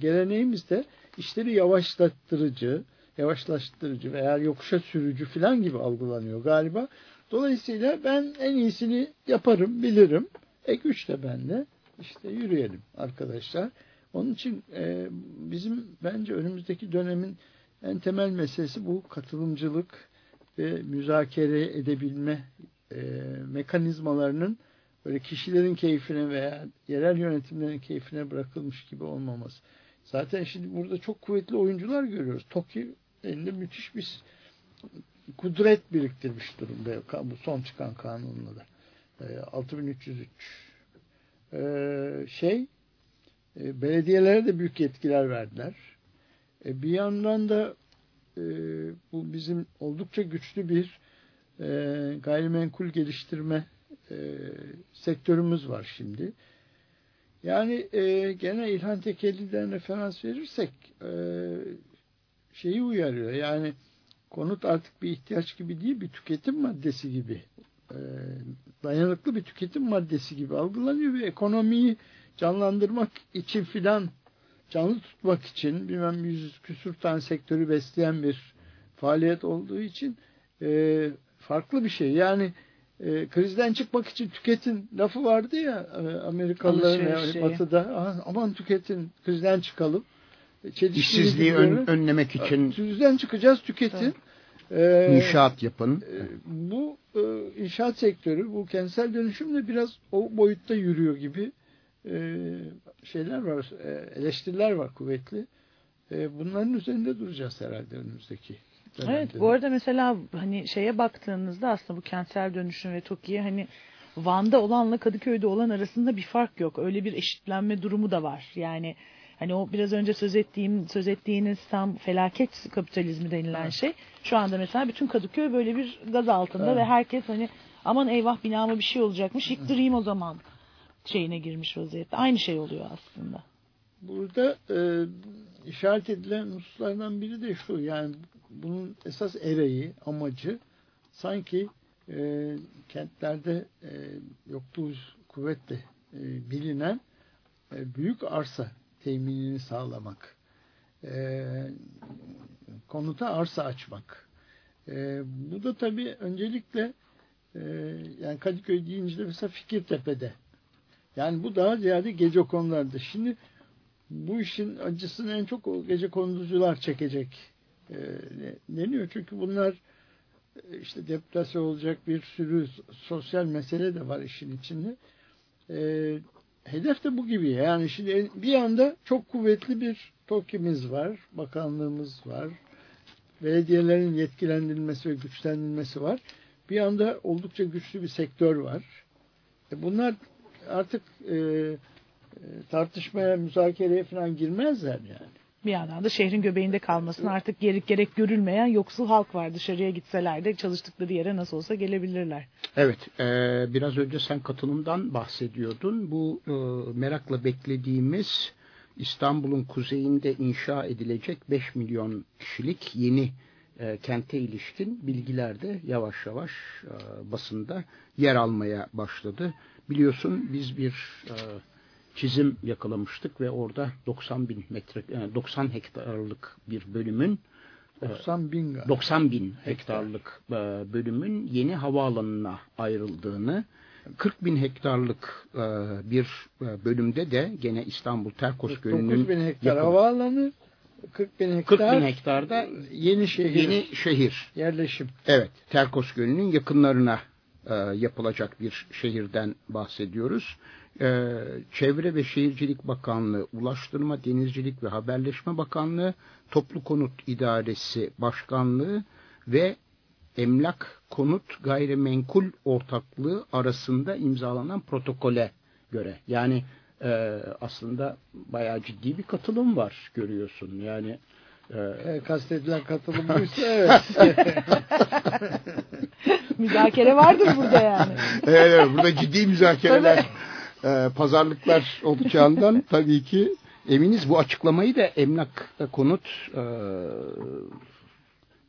geleneğimizde işleri yavaşlattırıcı, yavaşlaştırıcı veya yokuşa sürücü falan gibi algılanıyor galiba. Dolayısıyla ben en iyisini yaparım, bilirim. E güç de bende. İşte yürüyelim arkadaşlar. Onun için e, bizim bence önümüzdeki dönemin en temel meselesi bu katılımcılık ve müzakere edebilme e, mekanizmalarının böyle kişilerin keyfine veya yerel yönetimlerin keyfine bırakılmış gibi olmaması. Zaten şimdi burada çok kuvvetli oyuncular görüyoruz. TOKİ elinde müthiş bir kudret biriktirmiş durumda bu son çıkan kanunla da. E, 6303 e, şey e, belediyelere de büyük yetkiler verdiler. E, bir yandan da e, bu bizim oldukça güçlü bir e, gayrimenkul geliştirme e, sektörümüz var şimdi. Yani e, gene İlhan Tekeli'den referans verirsek e, şeyi uyarıyor. Yani konut artık bir ihtiyaç gibi değil bir tüketim maddesi gibi e, dayanıklı bir tüketim maddesi gibi algılanıyor ve ekonomiyi canlandırmak için filan canlı tutmak için bilmem yüz küsur tane sektörü besleyen bir faaliyet olduğu için e, farklı bir şey. Yani e, krizden çıkmak için tüketin lafı vardı ya e, Amerikalıların yani batıda aman tüketin krizden çıkalım. Çelişkili İşsizliği ön, önlemek için. Krizden çıkacağız tüketin. Ee, inşaat yapın. E, bu e, inşaat sektörü bu kentsel dönüşümle biraz o boyutta yürüyor gibi e, şeyler var, e, eleştiriler var kuvvetli. E, bunların üzerinde duracağız herhalde önümüzdeki Evet bu arada mesela hani şeye baktığınızda aslında bu kentsel dönüşüm ve TOKİ'ye hani Van'da olanla Kadıköy'de olan arasında bir fark yok. Öyle bir eşitlenme durumu da var. Yani hani o biraz önce söz ettiğim söz ettiğiniz tam felaket kapitalizmi denilen evet. şey şu anda mesela bütün Kadıköy böyle bir gaz altında evet. ve herkes hani aman eyvah binama bir şey olacakmış yıktırayım o zaman şeyine girmiş vaziyette. Aynı şey oluyor aslında. burada e, işaret edilen hususlardan biri de şu yani bunun esas ereği, amacı sanki e, kentlerde e, yokluğu kuvvetle e, bilinen e, büyük arsa teminini sağlamak. E, konuta arsa açmak. E, bu da tabii öncelikle e, yani Kadıköy deyince de mesela Fikirtepe'de. Yani bu daha ziyade gece konularda. Şimdi bu işin acısını en çok gece konducular çekecek e, deniyor. Çünkü bunlar e, işte depresyon olacak bir sürü sosyal mesele de var işin içinde. E, hedef de bu gibi. Yani şimdi bir anda çok kuvvetli bir TOKİ'miz var, bakanlığımız var, belediyelerin yetkilendirilmesi ve güçlendirilmesi var. Bir anda oldukça güçlü bir sektör var. E bunlar artık e, e, tartışmaya, müzakereye falan girmezler yani. Bir yandan da şehrin göbeğinde kalmasına artık gerek gerek görülmeyen yoksul halk var. Dışarıya gitseler de çalıştıkları yere nasıl olsa gelebilirler. Evet, e, biraz önce sen katılımdan bahsediyordun. Bu e, merakla beklediğimiz İstanbul'un kuzeyinde inşa edilecek 5 milyon kişilik yeni e, kente ilişkin bilgiler de yavaş yavaş e, basında yer almaya başladı. Biliyorsun biz bir e, çizim yakalamıştık ve orada 90 bin metre, yani 90 hektarlık bir bölümün 90 bin, 90 bin hektarlık e, bölümün yeni havaalanına ayrıldığını 40 bin hektarlık e, bir e, bölümde de gene İstanbul Terkos Gölü'nün 9 bin hektar yapım, havaalanı 40 bin hektar 40 bin hektarda yeni şehir. yeni şehir. Yerleşim. Evet, Terkos Gölü'nün yakınlarına e, yapılacak bir şehirden bahsediyoruz. E, Çevre ve Şehircilik Bakanlığı, Ulaştırma, Denizcilik ve Haberleşme Bakanlığı, Toplu Konut İdaresi Başkanlığı ve Emlak Konut Gayrimenkul Ortaklığı arasında imzalanan protokole göre. Yani e, aslında bayağı ciddi bir katılım var görüyorsun. Yani e, kastedilen katılım buysa evet. Müzakere vardır burada yani. Evet, evet burada ciddi müzakereler, e, pazarlıklar olacağından tabii ki eminiz. Bu açıklamayı da emlak konut e,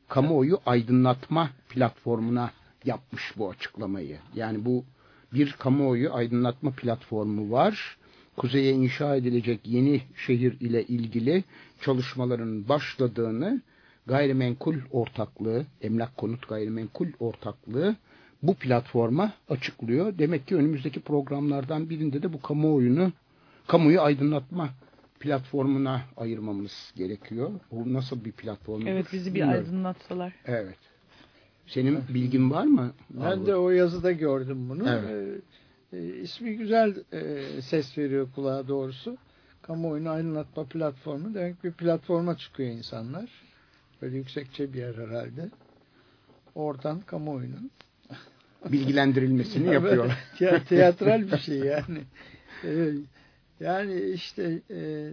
kamuoyu aydınlatma platformuna yapmış bu açıklamayı. Yani bu bir kamuoyu aydınlatma platformu var. Kuzeye inşa edilecek yeni şehir ile ilgili çalışmaların başladığını gayrimenkul ortaklığı, emlak konut gayrimenkul ortaklığı bu platforma açıklıyor. Demek ki önümüzdeki programlardan birinde de bu kamuoyunu, kamuoyu aydınlatma platformuna ayırmamız gerekiyor. Bu nasıl bir platform? Evet bizi bir aydınlatsalar. Evet. Senin bilgin var mı? Ben Abi? de o yazıda gördüm bunu. Evet. Ee, e, ismi güzel e, ses veriyor kulağa doğrusu. Kamuoyunu aydınlatma platformu. Demek bir platforma çıkıyor insanlar. Böyle yüksekçe bir yer herhalde. Oradan kamuoyunun bilgilendirilmesini yapıyorlar. Tiyatral bir şey yani. Yani işte e,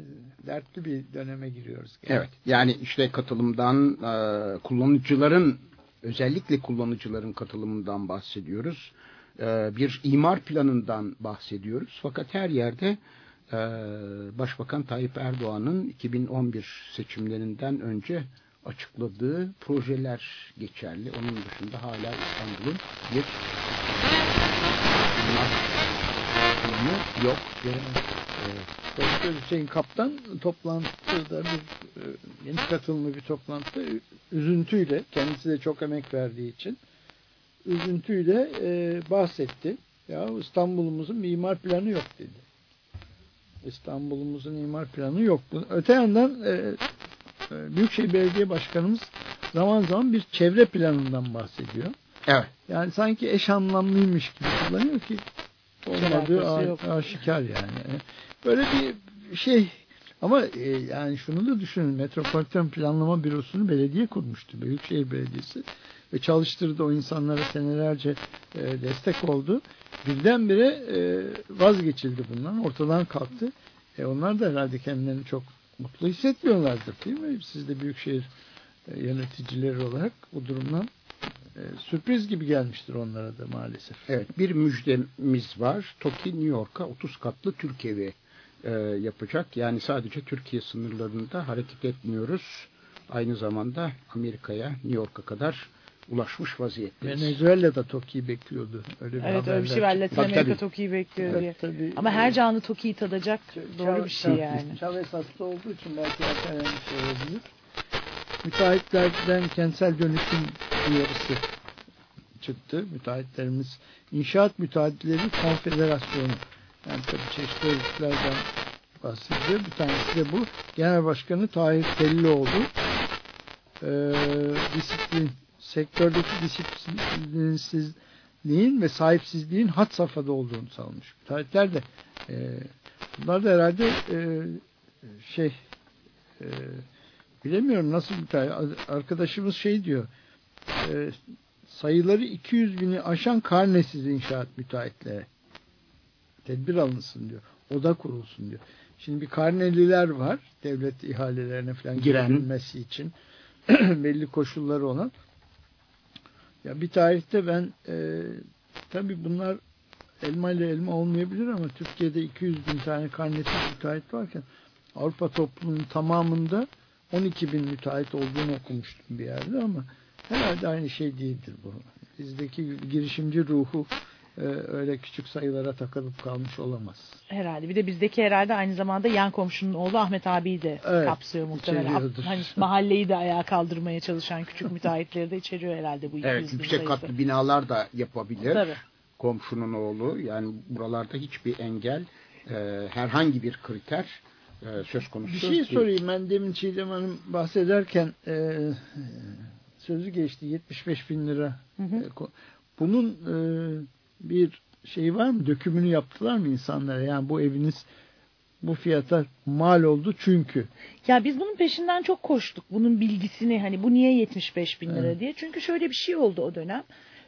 dertli bir döneme giriyoruz. Gene. Evet. Yani işte katılımdan e, kullanıcıların özellikle kullanıcıların katılımından bahsediyoruz. E, bir imar planından bahsediyoruz. Fakat her yerde e, Başbakan Tayyip Erdoğan'ın 2011 seçimlerinden önce açıkladığı projeler geçerli. Onun dışında hala İstanbul'un bir yok. Ve Profesör Hüseyin Kaptan toplantıda bir e, yeni katılımlı bir toplantıda üzüntüyle kendisi de çok emek verdiği için üzüntüyle e, bahsetti. Ya İstanbul'umuzun bir imar planı yok dedi. İstanbul'umuzun imar planı yok. Öte yandan e, Büyükşehir Belediye Başkanımız zaman zaman bir çevre planından bahsediyor. Evet. Yani sanki eş anlamlıymış gibi kullanıyor ki olmadığı aşikar yani. Böyle bir şey ama e, yani şunu da düşünün. Metropolitan Planlama Bürosu'nu belediye kurmuştu. Büyükşehir Belediyesi. Ve çalıştırdı o insanlara senelerce e, destek oldu. Birdenbire e, vazgeçildi bundan. Ortadan kalktı. E, onlar da herhalde kendilerini çok mutlu hissetmiyorlardır değil mi? Siz de Büyükşehir e, yöneticileri olarak bu durumdan e, sürpriz gibi gelmiştir onlara da maalesef. Evet bir müjdemiz var. TOKİ New York'a 30 katlı Türk evi yapacak. Yani sadece Türkiye sınırlarında hareket etmiyoruz. Aynı zamanda Amerika'ya, New York'a kadar ulaşmış vaziyetteyiz. Venezuela da TOKİ'yi bekliyordu. Öyle bir Evet öyle bir şey var. Latin Tabii, Amerika tabii. Toki'yi bekliyor Evet, diye. tabii. Ama her canlı Toki'yi tadacak doğru bir şey yani. Chavez hasta olduğu için belki ertelenmiş olabilir. Müteahhitlerden kentsel dönüşüm uyarısı çıktı. Müteahhitlerimiz İnşaat Müteahhitleri Konfederasyonu yani tabii çeşitli örgütlerden bahsediyor. Bir tanesi de bu. Genel Başkanı Tahir Tellioğlu ee, disiplin sektördeki disiplinsizliğin ve sahipsizliğin hat safhada olduğunu savunmuş. Müteahhitler de e, bunlar da herhalde e, şey e, bilemiyorum nasıl müteahhit arkadaşımız şey diyor e, sayıları 200 bini aşan karnesiz inşaat müteahhitlere tedbir alınsın diyor. Oda kurulsun diyor. Şimdi bir karneliler var. Devlet ihalelerine falan girilmesi için belli koşulları olan. Ya bir tarihte ben e, tabi bunlar elma ile elma olmayabilir ama Türkiye'de 200 bin tane karnesiz müteahhit varken Avrupa toplumunun tamamında 12 bin müteahhit olduğunu okumuştum bir yerde ama herhalde aynı şey değildir bu. Bizdeki girişimci ruhu öyle küçük sayılara takılıp kalmış olamaz. Herhalde. Bir de bizdeki herhalde aynı zamanda yan komşunun oğlu Ahmet abiyi de Evet, kapsıyor muhtemelen. Hani mahalleyi de ayağa kaldırmaya çalışan küçük müteahhitleri de içeriyor herhalde bu 200 Evet, yüksek sayısı. katlı binalar da yapabilir. Tabii. Komşunun oğlu. Yani buralarda hiçbir engel, e, herhangi bir kriter e, söz konusu Bir şey sorayım. Ben demin Çiğdem Hanım bahsederken e, sözü geçti. 75 bin lira. Hı hı. E, Bunun e, bir şey var mı? Dökümünü yaptılar mı insanlara? Yani bu eviniz bu fiyata mal oldu çünkü. Ya biz bunun peşinden çok koştuk. Bunun bilgisini hani bu niye 75 bin lira Evet. diye. Çünkü şöyle bir şey oldu o dönem.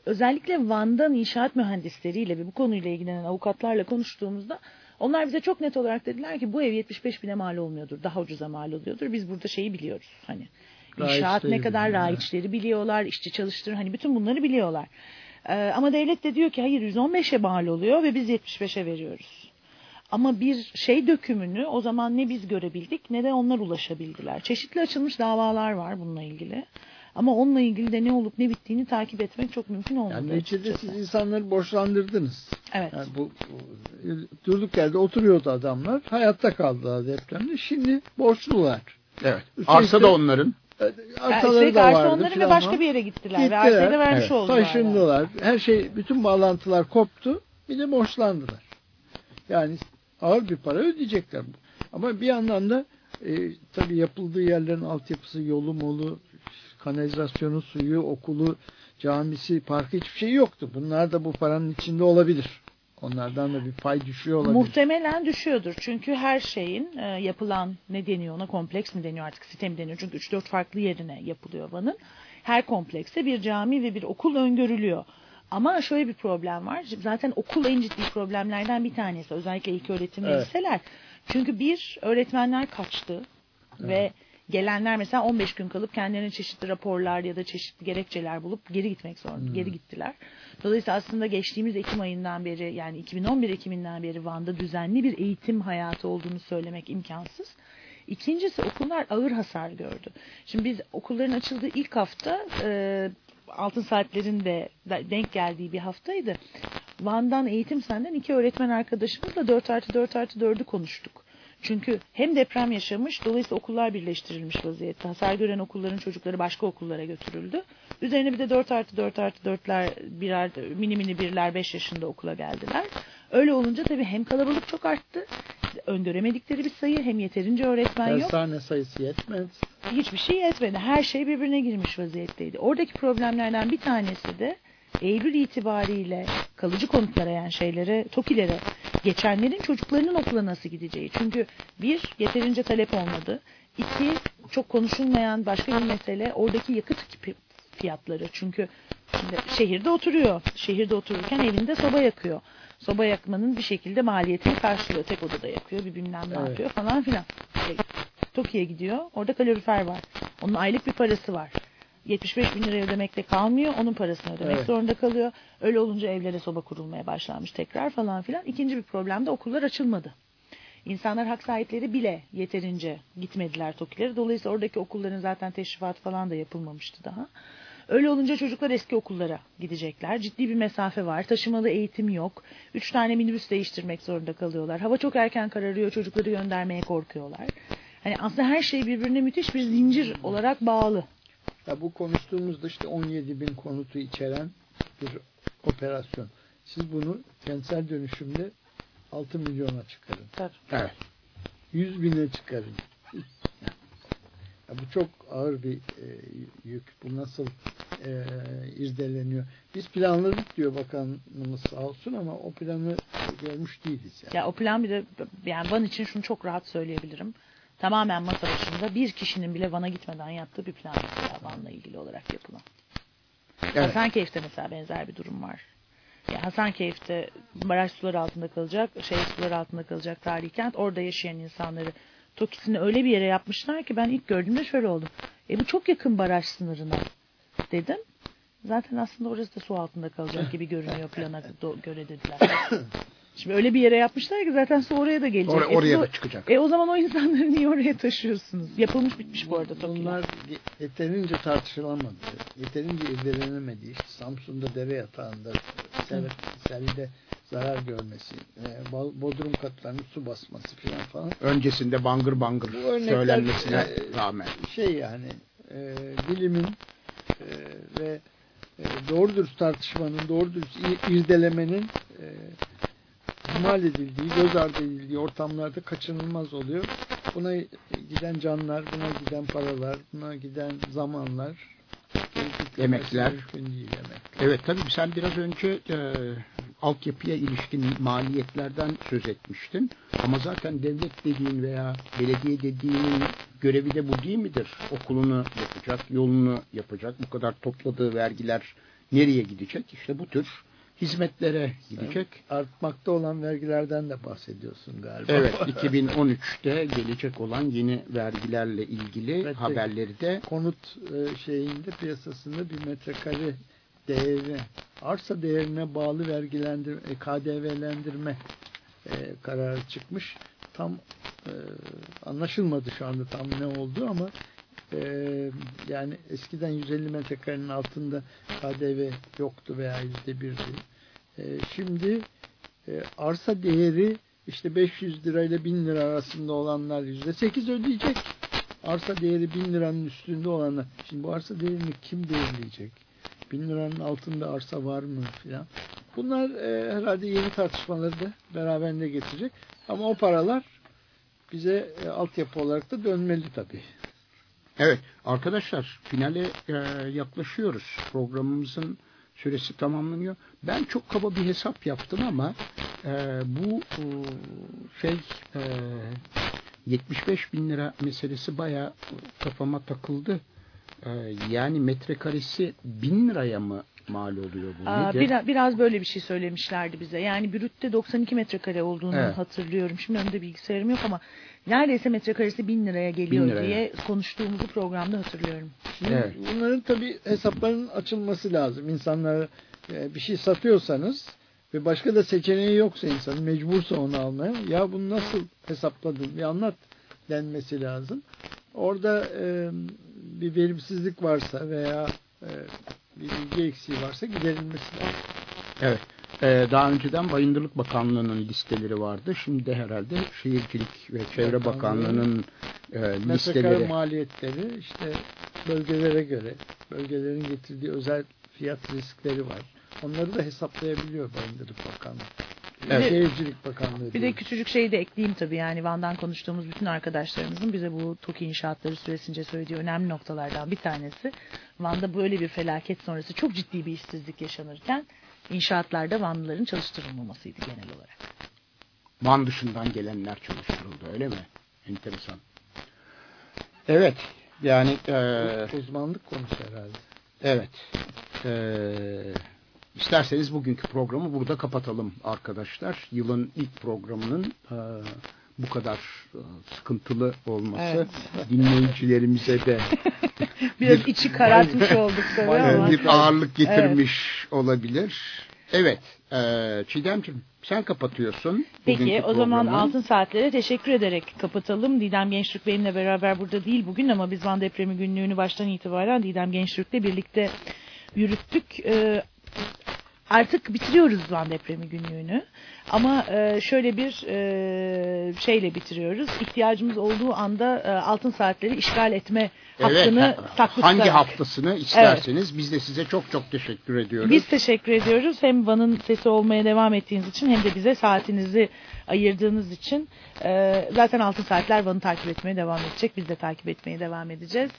Özellikle Van'dan inşaat mühendisleriyle ve bu konuyla ilgilenen avukatlarla konuştuğumuzda onlar bize çok net olarak dediler ki bu ev 75 bine mal olmuyordur. Daha ucuza mal oluyordur. Biz burada şeyi biliyoruz. Hani inşaat ne kadar raiçleri biliyorlar, işçi çalıştırır hani bütün bunları biliyorlar. Ee, ama devlet de diyor ki hayır 115'e mal oluyor ve biz 75'e veriyoruz. Ama bir şey dökümünü o zaman ne biz görebildik ne de onlar ulaşabildiler. Çeşitli açılmış davalar var bununla ilgili. Ama onunla ilgili de ne olup ne bittiğini takip etmek çok mümkün olmadı. Yani neticede siz insanları borçlandırdınız. Evet. Yani bu, bu- durduk yerde oturuyordu adamlar. Hayatta kaldılar depremde. Şimdi borçlular. Evet. Üstelik Arsa da onların. Yani Arsaları üstelik da arsa vardı onların ve başka bir yere gittiler. Ve Gittiler. arsayı da vermiş Evet. oldular. yani. Taşındılar. Her şey, bütün bağlantılar koptu. Bir de borçlandılar. Yani ağır bir para ödeyecekler. Ama bir yandan da e, tabii yapıldığı yerlerin altyapısı, yolu molu, kanalizasyonu, suyu, okulu, camisi, parkı hiçbir şey yoktu. Bunlar da bu paranın içinde olabilir. Onlardan da bir pay düşüyor olabilir. Muhtemelen düşüyordur. Çünkü her şeyin e, yapılan ne deniyor ona kompleks mi deniyor artık sistem deniyor. Çünkü 3-4 farklı yerine yapılıyor Van'ın. Her komplekse bir cami ve bir okul öngörülüyor. Ama şöyle bir problem var. Zaten okul en ciddi problemlerden bir tanesi. Özellikle ilk öğretim ve Evet. liseler. Çünkü bir öğretmenler kaçtı ve gelenler mesela 15 gün kalıp kendilerine çeşitli raporlar ya da çeşitli gerekçeler bulup geri gitmek zorunda. Geri gittiler. Dolayısıyla aslında geçtiğimiz Ekim ayından beri yani 2011 Ekim'inden beri Van'da düzenli bir eğitim hayatı olduğunu söylemek imkansız. İkincisi okullar ağır hasar gördü. Şimdi biz okulların açıldığı ilk hafta e, altın saatlerin de- denk geldiği bir haftaydı. Van'dan eğitim senden iki öğretmen arkadaşımızla 4 artı 4 artı 4'ü konuştuk. Çünkü hem deprem yaşamış dolayısıyla okullar birleştirilmiş vaziyette. Hasar gören okulların çocukları başka okullara götürüldü. Üzerine bir de 4 artı 4 artı 4'ler birer mini mini birler 5 yaşında okula geldiler. Öyle olunca tabii hem kalabalık çok arttı. Öngöremedikleri bir sayı hem yeterince öğretmen yok Dershane sayısı yetmez. hiçbir şey yetmedi. Her şey birbirine girmiş vaziyetteydi. Oradaki problemlerden bir tanesi de Eylül itibariyle kalıcı konut arayan şeylere, TOKİ'lere geçenlerin çocuklarının okula nasıl gideceği. Çünkü bir, yeterince talep olmadı. İki, çok konuşulmayan başka bir mesele oradaki yakıt fiyatları. Çünkü şimdi şehirde oturuyor. Şehirde otururken evinde soba yakıyor. Soba yakmanın bir şekilde maliyetini karşılıyor. Tek odada yakıyor, bir bilmem ne Evet. yapıyor falan filan. E, Tokyo'ya gidiyor. Orada kalorifer var. Onun aylık bir parası var. 75 bin lira ödemekle kalmıyor. Onun parasını ödemek Evet. zorunda kalıyor. Öyle olunca evlere soba kurulmaya başlanmış tekrar falan filan. İkinci bir problem de okullar açılmadı. İnsanlar hak sahipleri bile yeterince gitmediler TOKİ'lere. Dolayısıyla oradaki okulların zaten teşrifat falan da yapılmamıştı daha. Öyle olunca çocuklar eski okullara gidecekler. Ciddi bir mesafe var. Taşımalı eğitim yok. Üç tane minibüs değiştirmek zorunda kalıyorlar. Hava çok erken kararıyor. Çocukları göndermeye korkuyorlar. Hani aslında her şey birbirine müthiş bir zincir olarak bağlı. Ya bu konuştuğumuzda işte 17 bin konutu içeren bir operasyon. Siz bunu kentsel dönüşümde 6 milyona çıkarın. Tabii. Evet. 100 bine çıkarın. Ya bu çok ağır bir e, yük. Bu nasıl e, irdeleniyor. Biz planladık diyor bakanımız sağ olsun ama o planı görmüş değiliz. Yani. Ya o plan bir de yani Van için şunu çok rahat söyleyebilirim. Tamamen masa başında bir kişinin bile Van'a gitmeden yaptığı bir plan mesela Van'la ilgili olarak yapılan. Evet. Hasankeyf'te mesela benzer bir durum var. Ya Hasankeyf'te baraj suları altında kalacak, şey suları altında kalacak tarihi kent. Orada yaşayan insanları TOKİ'sini öyle bir yere yapmışlar ki ben ilk gördüğümde şöyle oldum. E bu çok yakın baraj sınırına dedim. Zaten aslında orası da su altında kalacak gibi görünüyor plana göre dediler. Şimdi öyle bir yere yapmışlar ki zaten su oraya da gelecek. Or- E oraya o- da çıkacak. E o zaman o insanları niye oraya taşıyorsunuz? Yapılmış bitmiş bu arada. Bunlar yeterince tartışılamadı. Yeterince irdelenemedi. İşte Samsun'da dere yatağında sel, selde zarar görmesi, e, Bo- bodrum katlarının su basması falan falan. Öncesinde bangır bangır Bu örnekler, söylenmesine e, rağmen. Şey yani e, bilimin e, ve e, doğru dürüst tartışmanın, doğru dürüst irdelemenin e, ihmal edildiği, göz ardı edildiği ortamlarda kaçınılmaz oluyor. Buna giden canlar, buna giden paralar, buna giden zamanlar, geri Emekler. mümkün değil. Evet tabii sen biraz önce e, altyapıya ilişkin maliyetlerden söz etmiştin. Ama zaten devlet dediğin veya belediye dediğinin görevi de bu değil midir? Okulunu yapacak, yolunu yapacak. Bu kadar topladığı vergiler nereye gidecek? İşte bu tür hizmetlere gidecek. Artmakta olan vergilerden de bahsediyorsun galiba. Evet 2013'te gelecek olan yeni vergilerle ilgili Evet, haberleri de konut e, şeyinde piyasasında bir metrekare değeri arsa değerine bağlı vergilendirme e, KDV'lendirme e, kararı çıkmış. Tam anlaşılmadı şu anda tam ne oldu ama e, yani eskiden 150 metrekarenin altında KDV yoktu veya yüzde birdi. E, şimdi e, arsa değeri işte 500 lirayla 1000 lira arasında olanlar yüzde 8 ödeyecek. Arsa değeri 1000 liranın üstünde olanlar. Şimdi bu arsa değerini kim belirleyecek? 1000 liranın altında arsa var mı filan. Bunlar e, herhalde yeni tartışmaları da beraberinde getirecek. Ama o paralar bize e, altyapı olarak da dönmeli tabii. Evet arkadaşlar finale e, yaklaşıyoruz. Programımızın süresi tamamlanıyor. Ben çok kaba bir hesap yaptım ama e, bu e, şey e, 75 bin lira meselesi bayağı kafama takıldı. E, yani metrekaresi bin liraya mı mal oluyor bu? Aa, Nedir? biraz, biraz böyle bir şey söylemişlerdi bize. Yani brütte 92 metrekare olduğunu Evet. hatırlıyorum. Şimdi önümde bilgisayarım yok ama neredeyse metrekaresi 1000 liraya geliyor Bin liraya. diye konuştuğumuzu programda hatırlıyorum. Şimdi Evet. Bunların tabii hesapların açılması lazım. İnsanlara e, bir şey satıyorsanız ve başka da seçeneği yoksa insan mecbursa onu almaya ya bunu nasıl hesapladın bir anlat denmesi lazım. Orada e, bir verimsizlik varsa veya e, bir bilgi eksiği varsa giderilmesi lazım. Evet. Ee, daha önceden Bayındırlık Bakanlığı'nın listeleri vardı. Şimdi de herhalde Şehircilik ve Çevre Bakanlığı, Bakanlığı'nın e, listeleri. maliyetleri işte bölgelere göre bölgelerin getirdiği özel fiyat riskleri var. Onları da hesaplayabiliyor Bayındırlık Bakanlığı. Evet. Şehircilik Bakanlığı. Bir de küçücük şey de ekleyeyim tabii yani Van'dan konuştuğumuz bütün arkadaşlarımızın bize bu TOKİ inşaatları süresince söylediği önemli noktalardan bir tanesi. Van'da böyle bir felaket sonrası çok ciddi bir işsizlik yaşanırken inşaatlarda Vanlıların çalıştırılmamasıydı genel olarak. Van dışından gelenler çalıştırıldı öyle mi? Enteresan. Evet. Yani e, uzmanlık konusu herhalde. evet. E, isterseniz bugünkü programı burada kapatalım arkadaşlar. Yılın ilk programının e, bu kadar e, sıkıntılı olması Evet. dinleyicilerimize de Biraz içi karartmış olduk tabii e, ama. bir ağırlık getirmiş olabilir. Evet, e, Çiğdemciğim sen kapatıyorsun. Peki o zaman programı. Altın Saatlere teşekkür ederek kapatalım. Didem Gençlik benimle beraber burada değil bugün ama biz Van Depremi günlüğünü baştan itibaren Didem Gençlik'le birlikte yürüttük. Ee, artık bitiriyoruz Van Depremi günlüğünü. Ama e, şöyle bir e, şeyle bitiriyoruz. İhtiyacımız olduğu anda e, Altın Saatleri işgal etme hakkını Evet, saklı hangi tutarak. haftasını isterseniz biz de size çok çok teşekkür ediyoruz. Biz teşekkür ediyoruz. Hem Van'ın sesi olmaya devam ettiğiniz için hem de bize saatinizi ayırdığınız için. Zaten Altın Saatler Van'ı takip etmeye devam edecek. Biz de takip etmeye devam edeceğiz.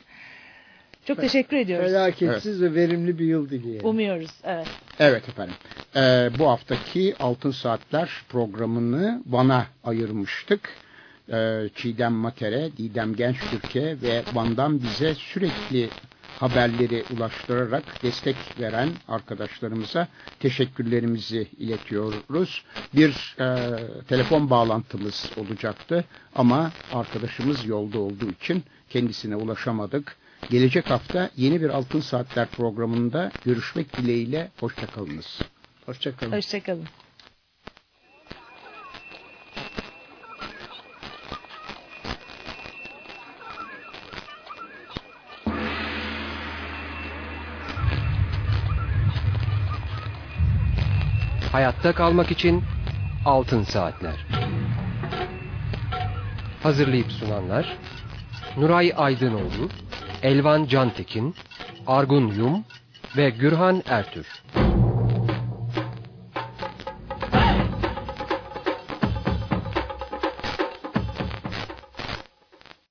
Çok teşekkür ediyoruz. Felaketsiz ve verimli bir yıl dileyelim. Umuyoruz. Evet. Evet efendim. Ee, bu haftaki Altın Saatler programını Van'a ayırmıştık. Ee, Çiğdem Mater'e, Didem Gençtürk'e ve Van'dan bize sürekli haberleri ulaştırarak destek veren arkadaşlarımıza teşekkürlerimizi iletiyoruz. Bir e, telefon bağlantımız olacaktı ama arkadaşımız yolda olduğu için kendisine ulaşamadık. Gelecek hafta yeni bir Altın Saatler programında görüşmek dileğiyle. Hoşçakalınız. Hoşçakalın. Hoşçakalın. Hayatta kalmak için Altın Saatler. Hazırlayıp sunanlar Nuray Aydınoğlu, Elvan Cantekin, Argun Yum ve Gürhan Ertür.